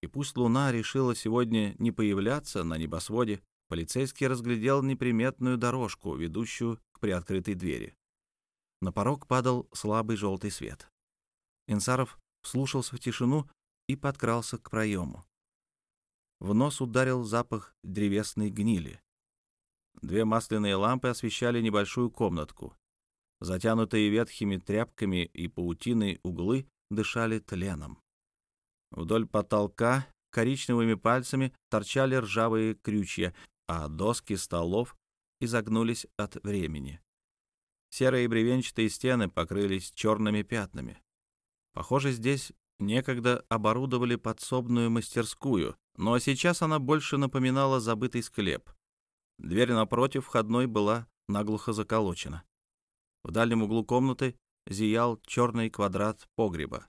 И пусть луна решила сегодня не появляться на небосводе, полицейский разглядел неприметную дорожку, ведущую к приоткрытой двери. На порог падал слабый желтый свет. Инсаров слушался в тишину и подкрался к проему. В нос ударил запах древесной гнили. Две масляные лампы освещали небольшую комнатку. Затянутые ветхими тряпками и паутиной углы дышали тленом. Вдоль потолка коричневыми пальцами торчали ржавые крючья, а доски столов изогнулись от времени. Серые бревенчатые стены покрылись черными пятнами. Похоже, здесь некогда оборудовали подсобную мастерскую, но сейчас она больше напоминала забытый склеп. Дверь напротив входной была наглухо заколочена. В дальнем углу комнаты зиял черный квадрат погреба.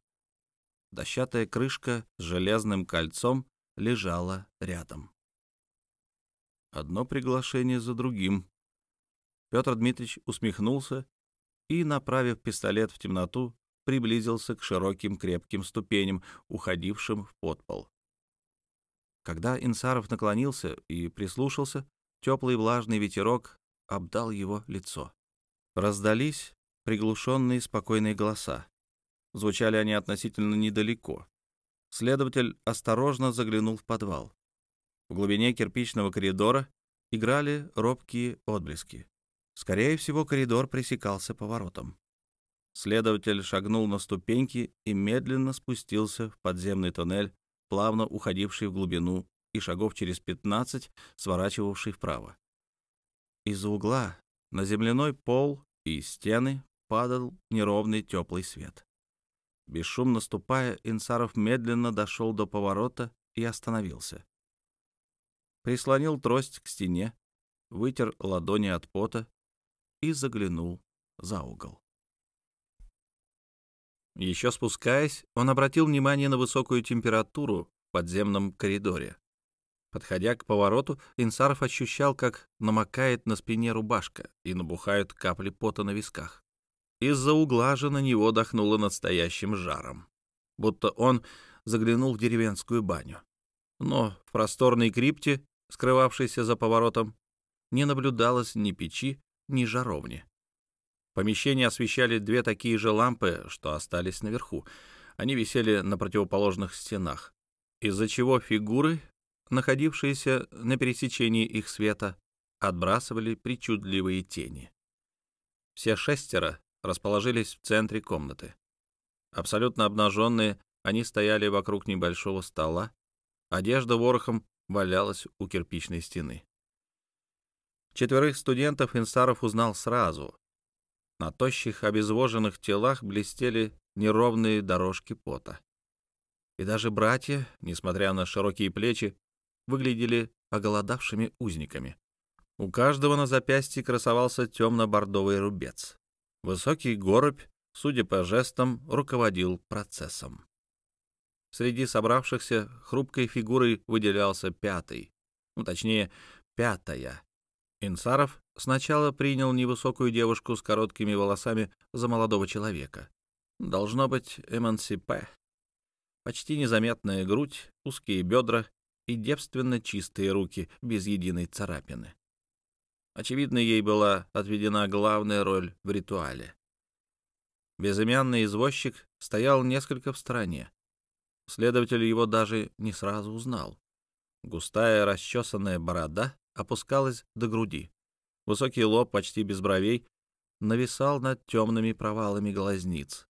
Дощатая крышка с железным кольцом лежала рядом. Одно приглашение за другим. Петр Дмитриевич усмехнулся и, направив пистолет в темноту, приблизился к широким крепким ступеням, уходившим в подпол. Когда Инсаров наклонился и прислушался, теплый влажный ветерок обдал его лицо. Раздались приглушенные спокойные голоса. Звучали они относительно недалеко. Следователь осторожно заглянул в подвал. В глубине кирпичного коридора играли робкие отблески. Скорее всего, коридор пресекался поворотом. Следователь шагнул на ступеньки и медленно спустился в подземный тоннель, плавно уходивший в глубину и шагов через 15, сворачивавший вправо. Из-за угла на земляной пол и стены падал неровный теплый свет. Бесшумно ступая, Инсаров медленно дошел до поворота и остановился. Прислонил трость к стене, вытер ладони от пота и заглянул за угол. Еще спускаясь, он обратил внимание на высокую температуру в подземном коридоре. Подходя к повороту, Инсаров ощущал, как намокает на спине рубашка и набухают капли пота на висках. Из-за угла же на него дохнуло настоящим жаром, будто он заглянул в деревенскую баню. Но в просторной крипте, скрывавшейся за поворотом, не наблюдалось ни печи, ни жаровни. Помещение освещали две такие же лампы, что остались наверху. Они висели на противоположных стенах, из-за чего фигуры, находившиеся на пересечении их света, отбрасывали причудливые тени. Все шестеро расположились в центре комнаты. Абсолютно обнаженные, они стояли вокруг небольшого стола. Одежда ворохом валялась у кирпичной стены. Четверых студентов Инсаров узнал сразу, на тощих, обезвоженных телах блестели неровные дорожки пота. И даже братья, несмотря на широкие плечи, выглядели оголодавшими узниками. У каждого на запястье красовался темно-бордовый рубец. Высокий горбь, судя по жестам, руководил процессом. Среди собравшихся хрупкой фигурой выделялся пятый, ну, точнее, пятая. Инсаров Сначала принял невысокую девушку с короткими волосами за молодого человека. Должно быть эмансипе. Почти незаметная грудь, узкие бедра и девственно чистые руки без единой царапины. Очевидно, ей была отведена главная роль в ритуале. Безымянный извозчик стоял несколько в стороне. Следователь его даже не сразу узнал. Густая расчесанная борода опускалась до груди. Высокий лоб, почти без бровей, нависал над темными провалами глазниц.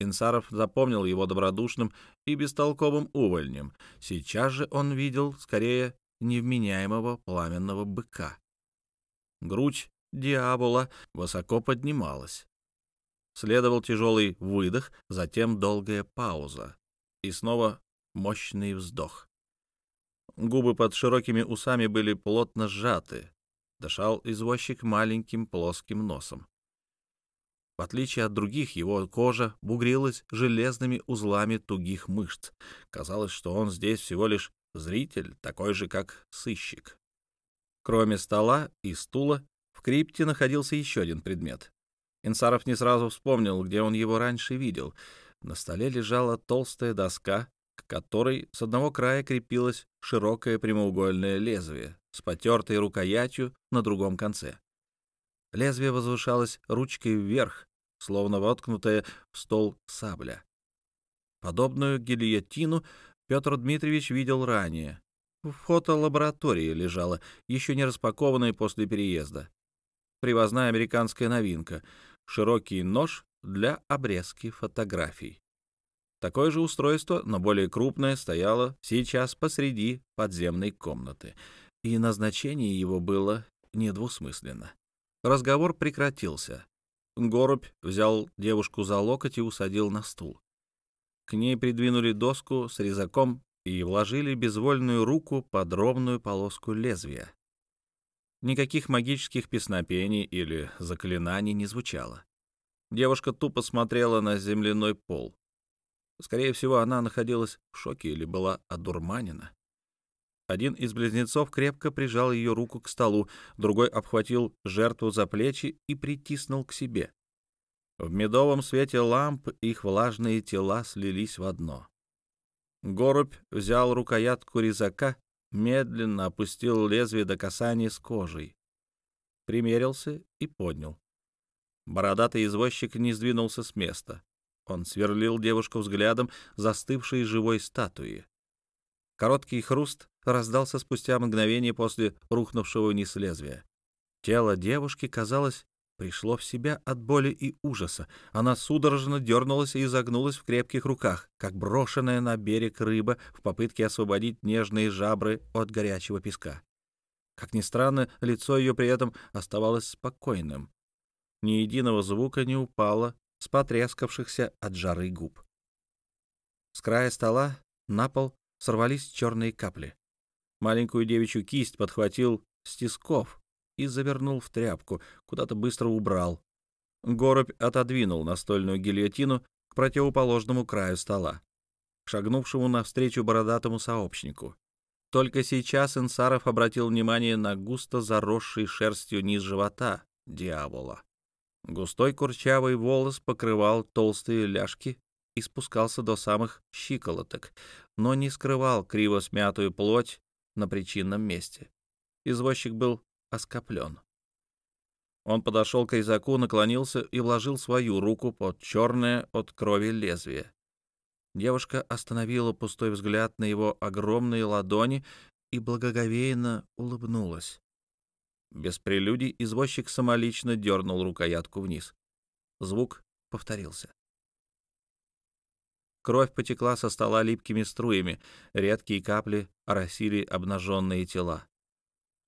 Инсаров запомнил его добродушным и бестолковым увольнем. Сейчас же он видел, скорее, невменяемого пламенного быка. Грудь дьявола высоко поднималась. Следовал тяжелый выдох, затем долгая пауза и снова мощный вздох. Губы под широкими усами были плотно сжаты, дышал извозчик маленьким плоским носом. В отличие от других, его кожа бугрилась железными узлами тугих мышц. Казалось, что он здесь всего лишь зритель, такой же, как сыщик. Кроме стола и стула, в крипте находился еще один предмет. Инсаров не сразу вспомнил, где он его раньше видел. На столе лежала толстая доска, к которой с одного края крепилось широкое прямоугольное лезвие с потертой рукоятью на другом конце. Лезвие возвышалось ручкой вверх, словно воткнутая в стол сабля. Подобную гильотину Петр Дмитриевич видел ранее. В фотолаборатории лежала, еще не распакованная после переезда. Привозная американская новинка — широкий нож для обрезки фотографий. Такое же устройство, но более крупное, стояло сейчас посреди подземной комнаты — и назначение его было недвусмысленно. Разговор прекратился. Горубь взял девушку за локоть и усадил на стул. К ней придвинули доску с резаком и вложили безвольную руку под ровную полоску лезвия. Никаких магических песнопений или заклинаний не звучало. Девушка тупо смотрела на земляной пол. Скорее всего, она находилась в шоке или была одурманена. Один из близнецов крепко прижал ее руку к столу, другой обхватил жертву за плечи и притиснул к себе. В медовом свете ламп их влажные тела слились в одно. Горубь взял рукоятку резака, медленно опустил лезвие до касания с кожей. Примерился и поднял. Бородатый извозчик не сдвинулся с места. Он сверлил девушку взглядом застывшей живой статуи. Короткий хруст раздался спустя мгновение после рухнувшего вниз лезвия. Тело девушки, казалось, пришло в себя от боли и ужаса. Она судорожно дернулась и изогнулась в крепких руках, как брошенная на берег рыба в попытке освободить нежные жабры от горячего песка. Как ни странно, лицо ее при этом оставалось спокойным. Ни единого звука не упало с потрескавшихся от жары губ. С края стола на пол сорвались черные капли. Маленькую девичью кисть подхватил Стисков и завернул в тряпку, куда-то быстро убрал. Горобь отодвинул настольную гильотину к противоположному краю стола, шагнувшему навстречу бородатому сообщнику. Только сейчас Инсаров обратил внимание на густо заросший шерстью низ живота дьявола. Густой курчавый волос покрывал толстые ляжки и спускался до самых щиколоток, но не скрывал криво смятую плоть на причинном месте. Извозчик был оскоплен. Он подошел к резаку, наклонился и вложил свою руку под черное от крови лезвие. Девушка остановила пустой взгляд на его огромные ладони и благоговейно улыбнулась. Без прелюдий извозчик самолично дернул рукоятку вниз. Звук повторился. Кровь потекла со стола липкими струями, редкие капли оросили обнаженные тела.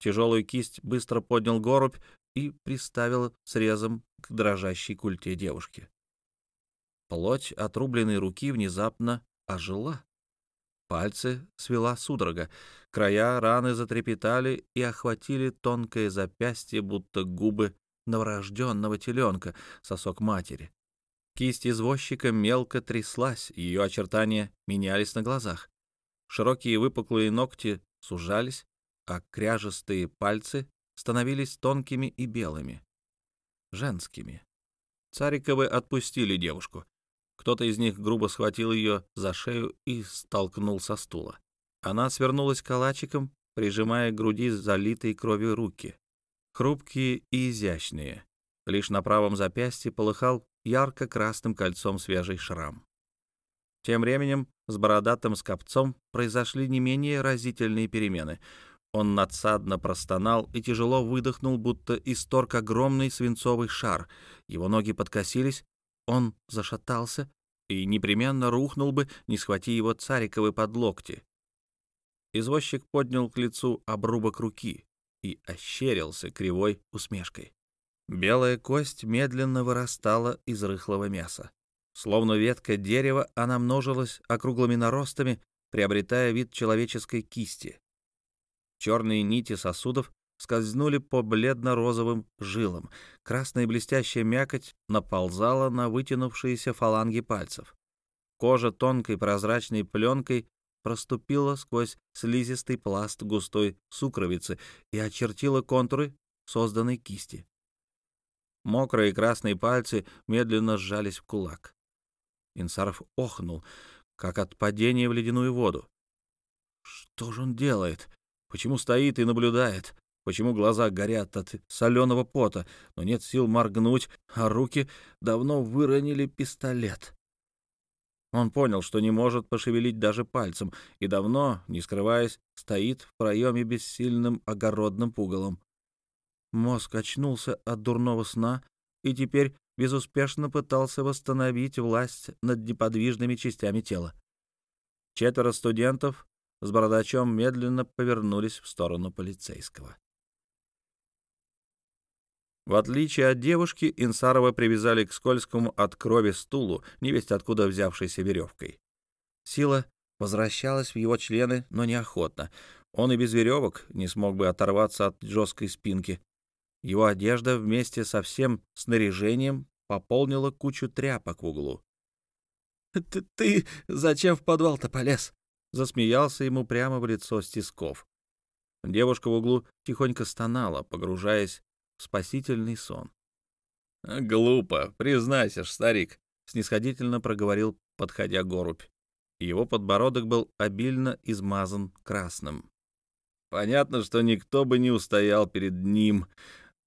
Тяжелую кисть быстро поднял горубь и приставил срезом к дрожащей культе девушки. Плоть отрубленной руки внезапно ожила. Пальцы свела судорога. Края раны затрепетали и охватили тонкое запястье, будто губы новорожденного теленка, сосок матери. Кисть извозчика мелко тряслась, ее очертания менялись на глазах. Широкие выпуклые ногти сужались, а кряжестые пальцы становились тонкими и белыми. Женскими. Цариковы отпустили девушку. Кто-то из них грубо схватил ее за шею и столкнул со стула. Она свернулась калачиком, прижимая к груди залитые кровью руки. Хрупкие и изящные. Лишь на правом запястье полыхал ярко-красным кольцом свежий шрам. Тем временем с бородатым скопцом произошли не менее разительные перемены. Он надсадно простонал и тяжело выдохнул, будто исторг огромный свинцовый шар. Его ноги подкосились, он зашатался и непременно рухнул бы, не схвати его цариковы под локти. Извозчик поднял к лицу обрубок руки и ощерился кривой усмешкой. Белая кость медленно вырастала из рыхлого мяса. Словно ветка дерева, она множилась округлыми наростами, приобретая вид человеческой кисти. Черные нити сосудов скользнули по бледно-розовым жилам. Красная блестящая мякоть наползала на вытянувшиеся фаланги пальцев. Кожа тонкой прозрачной пленкой проступила сквозь слизистый пласт густой сукровицы и очертила контуры созданной кисти. Мокрые красные пальцы медленно сжались в кулак. Инсаров охнул, как от падения в ледяную воду. Что же он делает? Почему стоит и наблюдает? Почему глаза горят от соленого пота, но нет сил моргнуть, а руки давно выронили пистолет? Он понял, что не может пошевелить даже пальцем, и давно, не скрываясь, стоит в проеме бессильным огородным пугалом. Мозг очнулся от дурного сна и теперь безуспешно пытался восстановить власть над неподвижными частями тела. Четверо студентов с бородачом медленно повернулись в сторону полицейского. В отличие от девушки, Инсарова привязали к скользкому от крови стулу, невесть откуда взявшейся веревкой. Сила возвращалась в его члены, но неохотно. Он и без веревок не смог бы оторваться от жесткой спинки. Его одежда вместе со всем снаряжением пополнила кучу тряпок в углу. «Ты, ты зачем в подвал-то полез?» — засмеялся ему прямо в лицо Стисков. Девушка в углу тихонько стонала, погружаясь в спасительный сон. «Глупо, признайся ж, старик», — снисходительно проговорил, подходя горубь. Его подбородок был обильно измазан красным. «Понятно, что никто бы не устоял перед ним,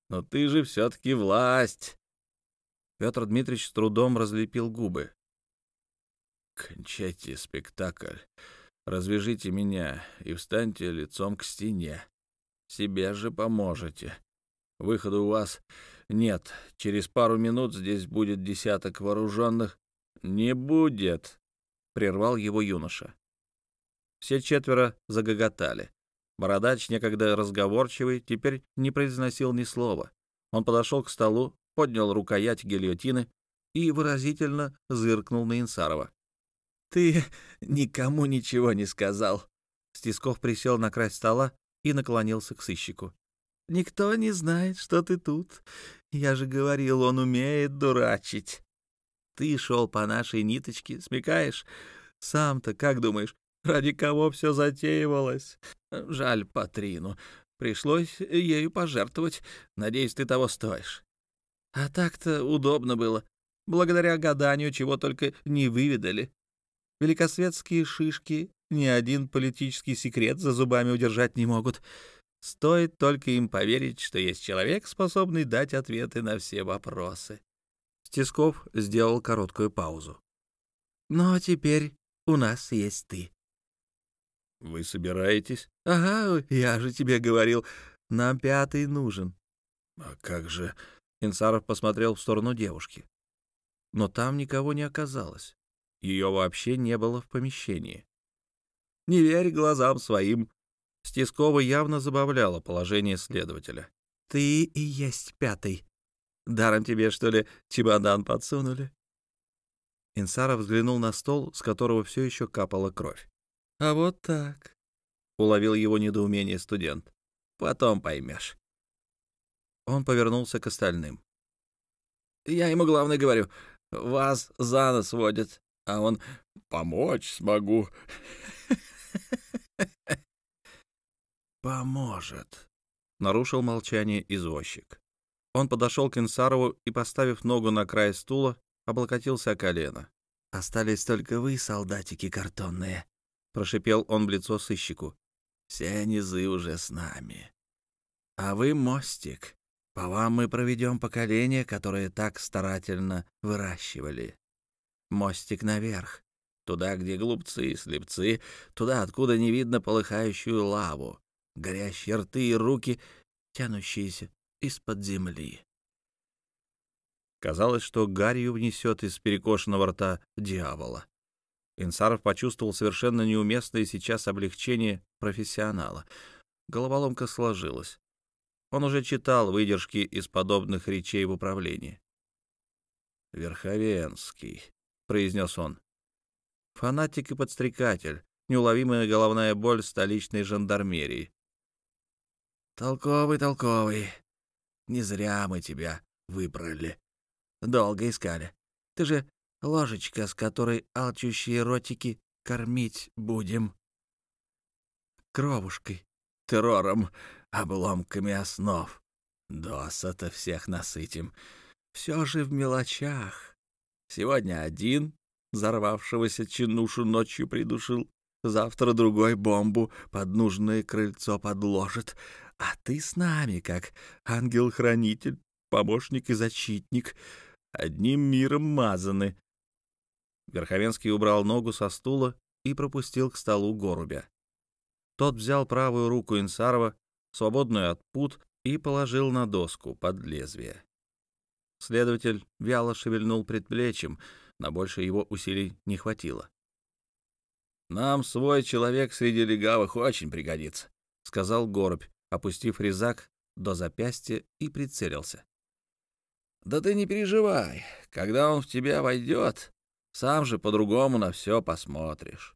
но ты же все-таки власть!» Петр Дмитриевич с трудом разлепил губы. «Кончайте спектакль, развяжите меня и встаньте лицом к стене. Себе же поможете. Выхода у вас нет. Через пару минут здесь будет десяток вооруженных. Не будет!» — прервал его юноша. Все четверо загоготали. Бородач, некогда разговорчивый, теперь не произносил ни слова. Он подошел к столу, поднял рукоять гильотины и выразительно зыркнул на Инсарова. «Ты никому ничего не сказал». Стисков присел на край стола и наклонился к сыщику. «Никто не знает, что ты тут. Я же говорил, он умеет дурачить. Ты шел по нашей ниточке, смекаешь? Сам-то, как думаешь, ради кого все затеивалось? Жаль Патрину. Пришлось ею пожертвовать. Надеюсь, ты того стоишь. А так-то удобно было. Благодаря гаданию чего только не выведали. Великосветские шишки ни один политический секрет за зубами удержать не могут. Стоит только им поверить, что есть человек, способный дать ответы на все вопросы. Стесков сделал короткую паузу. «Но теперь у нас есть ты». «Вы собираетесь?» «Ага, я же тебе говорил, нам пятый нужен». «А как же...» Инсаров посмотрел в сторону девушки. Но там никого не оказалось. Ее вообще не было в помещении. «Не верь глазам своим!» Стискова явно забавляло положение следователя. «Ты и есть пятый. Даром тебе, что ли, чемодан подсунули?» Инсаров взглянул на стол, с которого все еще капала кровь. «А вот так», — уловил его недоумение студент. «Потом поймешь». Он повернулся к остальным. «Я ему, главное, говорю, вас за нос водят, а он помочь смогу». «Поможет», — нарушил молчание извозчик. Он подошел к Инсарову и, поставив ногу на край стула, облокотился о колено. «Остались только вы, солдатики картонные», — прошипел он в лицо сыщику. «Все низы уже с нами. А вы мостик. По вам мы проведем поколение, которое так старательно выращивали. Мостик наверх, туда, где глупцы и слепцы, туда, откуда не видно полыхающую лаву, горящие рты и руки, тянущиеся из-под земли. Казалось, что гарью внесет из перекошенного рта дьявола. Инсаров почувствовал совершенно неуместное сейчас облегчение профессионала. Головоломка сложилась. Он уже читал выдержки из подобных речей в управлении. «Верховенский», — произнес он. «Фанатик и подстрекатель, неуловимая головная боль столичной жандармерии». «Толковый, толковый», не зря мы тебя выбрали. Долго искали. Ты же ложечка, с которой алчущие ротики кормить будем. Кровушкой, террором, обломками основ. Досыта всех насытим. Все же в мелочах. Сегодня один взорвавшегося чинушу ночью придушил, завтра другой бомбу под нужное крыльцо подложит, а ты с нами, как ангел-хранитель, помощник и защитник, одним миром мазаны. Верховенский убрал ногу со стула и пропустил к столу горубя. Тот взял правую руку Инсарова, свободную от пут, и положил на доску под лезвие. Следователь вяло шевельнул предплечьем, на больше его усилий не хватило. «Нам свой человек среди легавых очень пригодится», — сказал Горубь, опустив резак до запястья и прицелился. «Да ты не переживай, когда он в тебя войдет, сам же по-другому на все посмотришь».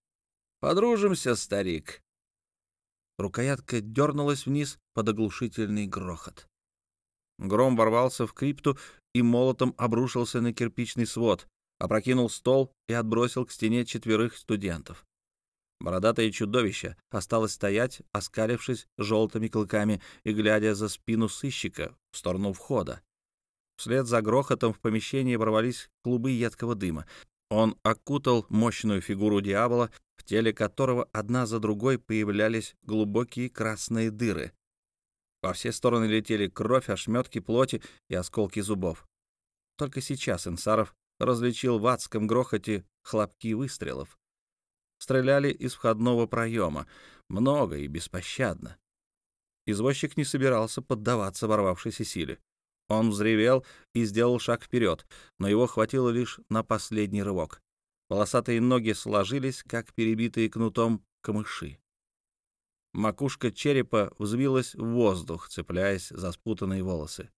Подружимся, старик. Рукоятка дернулась вниз под оглушительный грохот. Гром ворвался в крипту и молотом обрушился на кирпичный свод, опрокинул стол и отбросил к стене четверых студентов. Бородатое чудовище осталось стоять, оскалившись желтыми клыками и глядя за спину сыщика в сторону входа. Вслед за грохотом в помещении ворвались клубы едкого дыма. Он окутал мощную фигуру дьявола, в теле которого одна за другой появлялись глубокие красные дыры. Во все стороны летели кровь, ошметки плоти и осколки зубов. Только сейчас Инсаров различил в адском грохоте хлопки выстрелов. Стреляли из входного проема, много и беспощадно. Извозчик не собирался поддаваться ворвавшейся силе. Он взревел и сделал шаг вперед, но его хватило лишь на последний рывок. Волосатые ноги сложились, как перебитые кнутом камыши. Макушка черепа взвилась в воздух, цепляясь за спутанные волосы.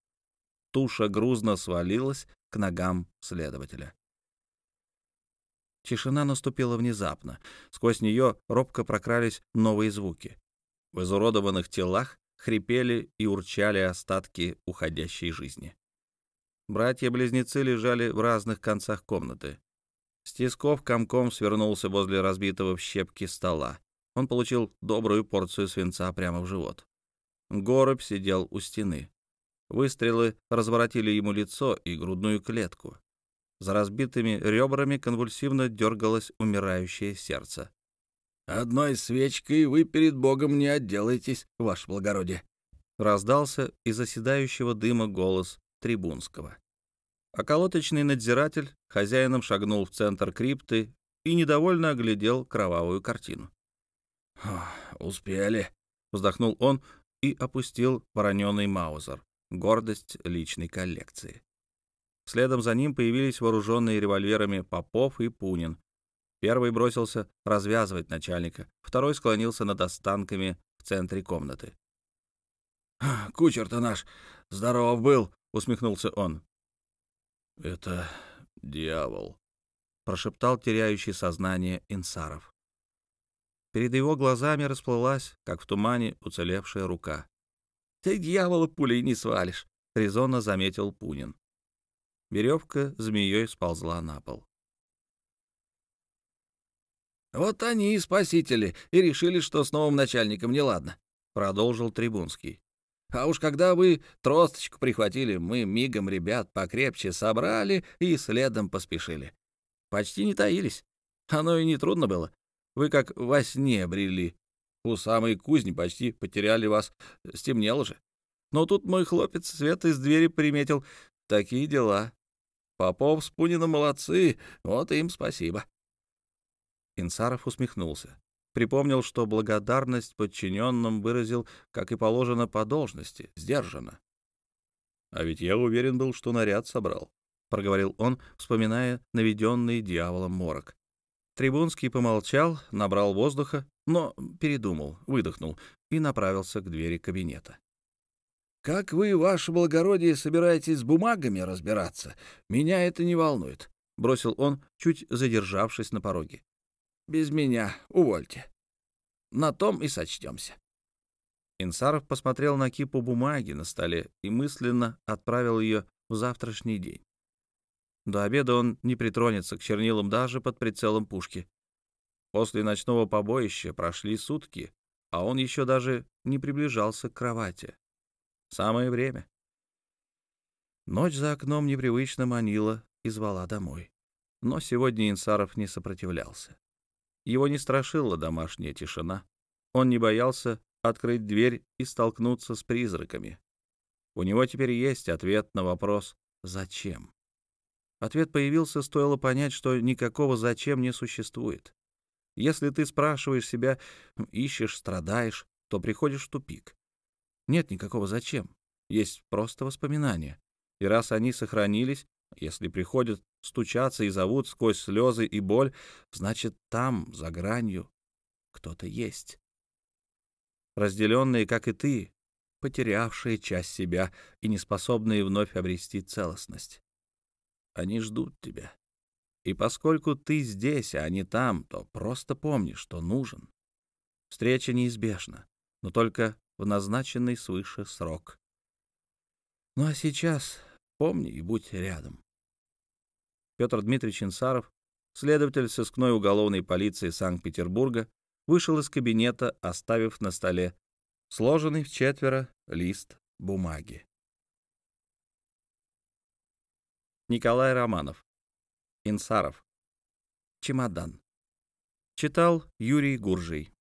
Туша грузно свалилась к ногам следователя. Тишина наступила внезапно. Сквозь нее робко прокрались новые звуки. В изуродованных телах хрипели и урчали остатки уходящей жизни. Братья-близнецы лежали в разных концах комнаты. Стисков комком свернулся возле разбитого в щепки стола. Он получил добрую порцию свинца прямо в живот. Горубь сидел у стены. Выстрелы разворотили ему лицо и грудную клетку. За разбитыми ребрами конвульсивно дергалось умирающее сердце. «Одной свечкой вы перед Богом не отделаетесь, ваше благородие», — раздался из оседающего дыма голос Трибунского. Околоточный надзиратель хозяином шагнул в центр крипты и недовольно оглядел кровавую картину. «Успели», — вздохнул он и опустил вороненый маузер, гордость личной коллекции. Следом за ним появились вооруженные револьверами Попов и Пунин, Первый бросился развязывать начальника, второй склонился над останками в центре комнаты. «Кучер-то наш здоров был!» — усмехнулся он. «Это дьявол», — прошептал теряющий сознание Инсаров. Перед его глазами расплылась, как в тумане, уцелевшая рука. «Ты дьявола пулей не свалишь», — резонно заметил Пунин. Веревка змеей сползла на пол. «Вот они и спасители, и решили, что с новым начальником неладно», — продолжил Трибунский. «А уж когда вы тросточку прихватили, мы мигом ребят покрепче собрали и следом поспешили. Почти не таились. Оно и не трудно было. Вы как во сне брели. У самой кузни почти потеряли вас. Стемнело же. Но тут мой хлопец свет из двери приметил. Такие дела. Попов с Пуниным молодцы, вот им спасибо». Инсаров усмехнулся. Припомнил, что благодарность подчиненным выразил, как и положено по должности, сдержанно. «А ведь я уверен был, что наряд собрал», — проговорил он, вспоминая наведенный дьяволом морок. Трибунский помолчал, набрал воздуха, но передумал, выдохнул и направился к двери кабинета. «Как вы, ваше благородие, собираетесь с бумагами разбираться? Меня это не волнует», — бросил он, чуть задержавшись на пороге без меня, увольте. На том и сочтемся. Инсаров посмотрел на кипу бумаги на столе и мысленно отправил ее в завтрашний день. До обеда он не притронется к чернилам даже под прицелом пушки. После ночного побоища прошли сутки, а он еще даже не приближался к кровати. Самое время. Ночь за окном непривычно манила и звала домой. Но сегодня Инсаров не сопротивлялся. Его не страшила домашняя тишина. Он не боялся открыть дверь и столкнуться с призраками. У него теперь есть ответ на вопрос «Зачем?». Ответ появился, стоило понять, что никакого «зачем» не существует. Если ты спрашиваешь себя, ищешь, страдаешь, то приходишь в тупик. Нет никакого «зачем». Есть просто воспоминания. И раз они сохранились, если приходят стучаться и зовут сквозь слезы и боль, значит, там, за гранью, кто-то есть. Разделенные, как и ты, потерявшие часть себя и неспособные вновь обрести целостность. Они ждут тебя. И поскольку ты здесь, а не там, то просто помни, что нужен. Встреча неизбежна, но только в назначенный свыше срок. Ну а сейчас помни и будь рядом. Петр Дмитриевич Инсаров, следователь сыскной уголовной полиции Санкт-Петербурга, вышел из кабинета, оставив на столе сложенный в четверо лист бумаги. Николай Романов. Инсаров. Чемодан. Читал Юрий Гуржий.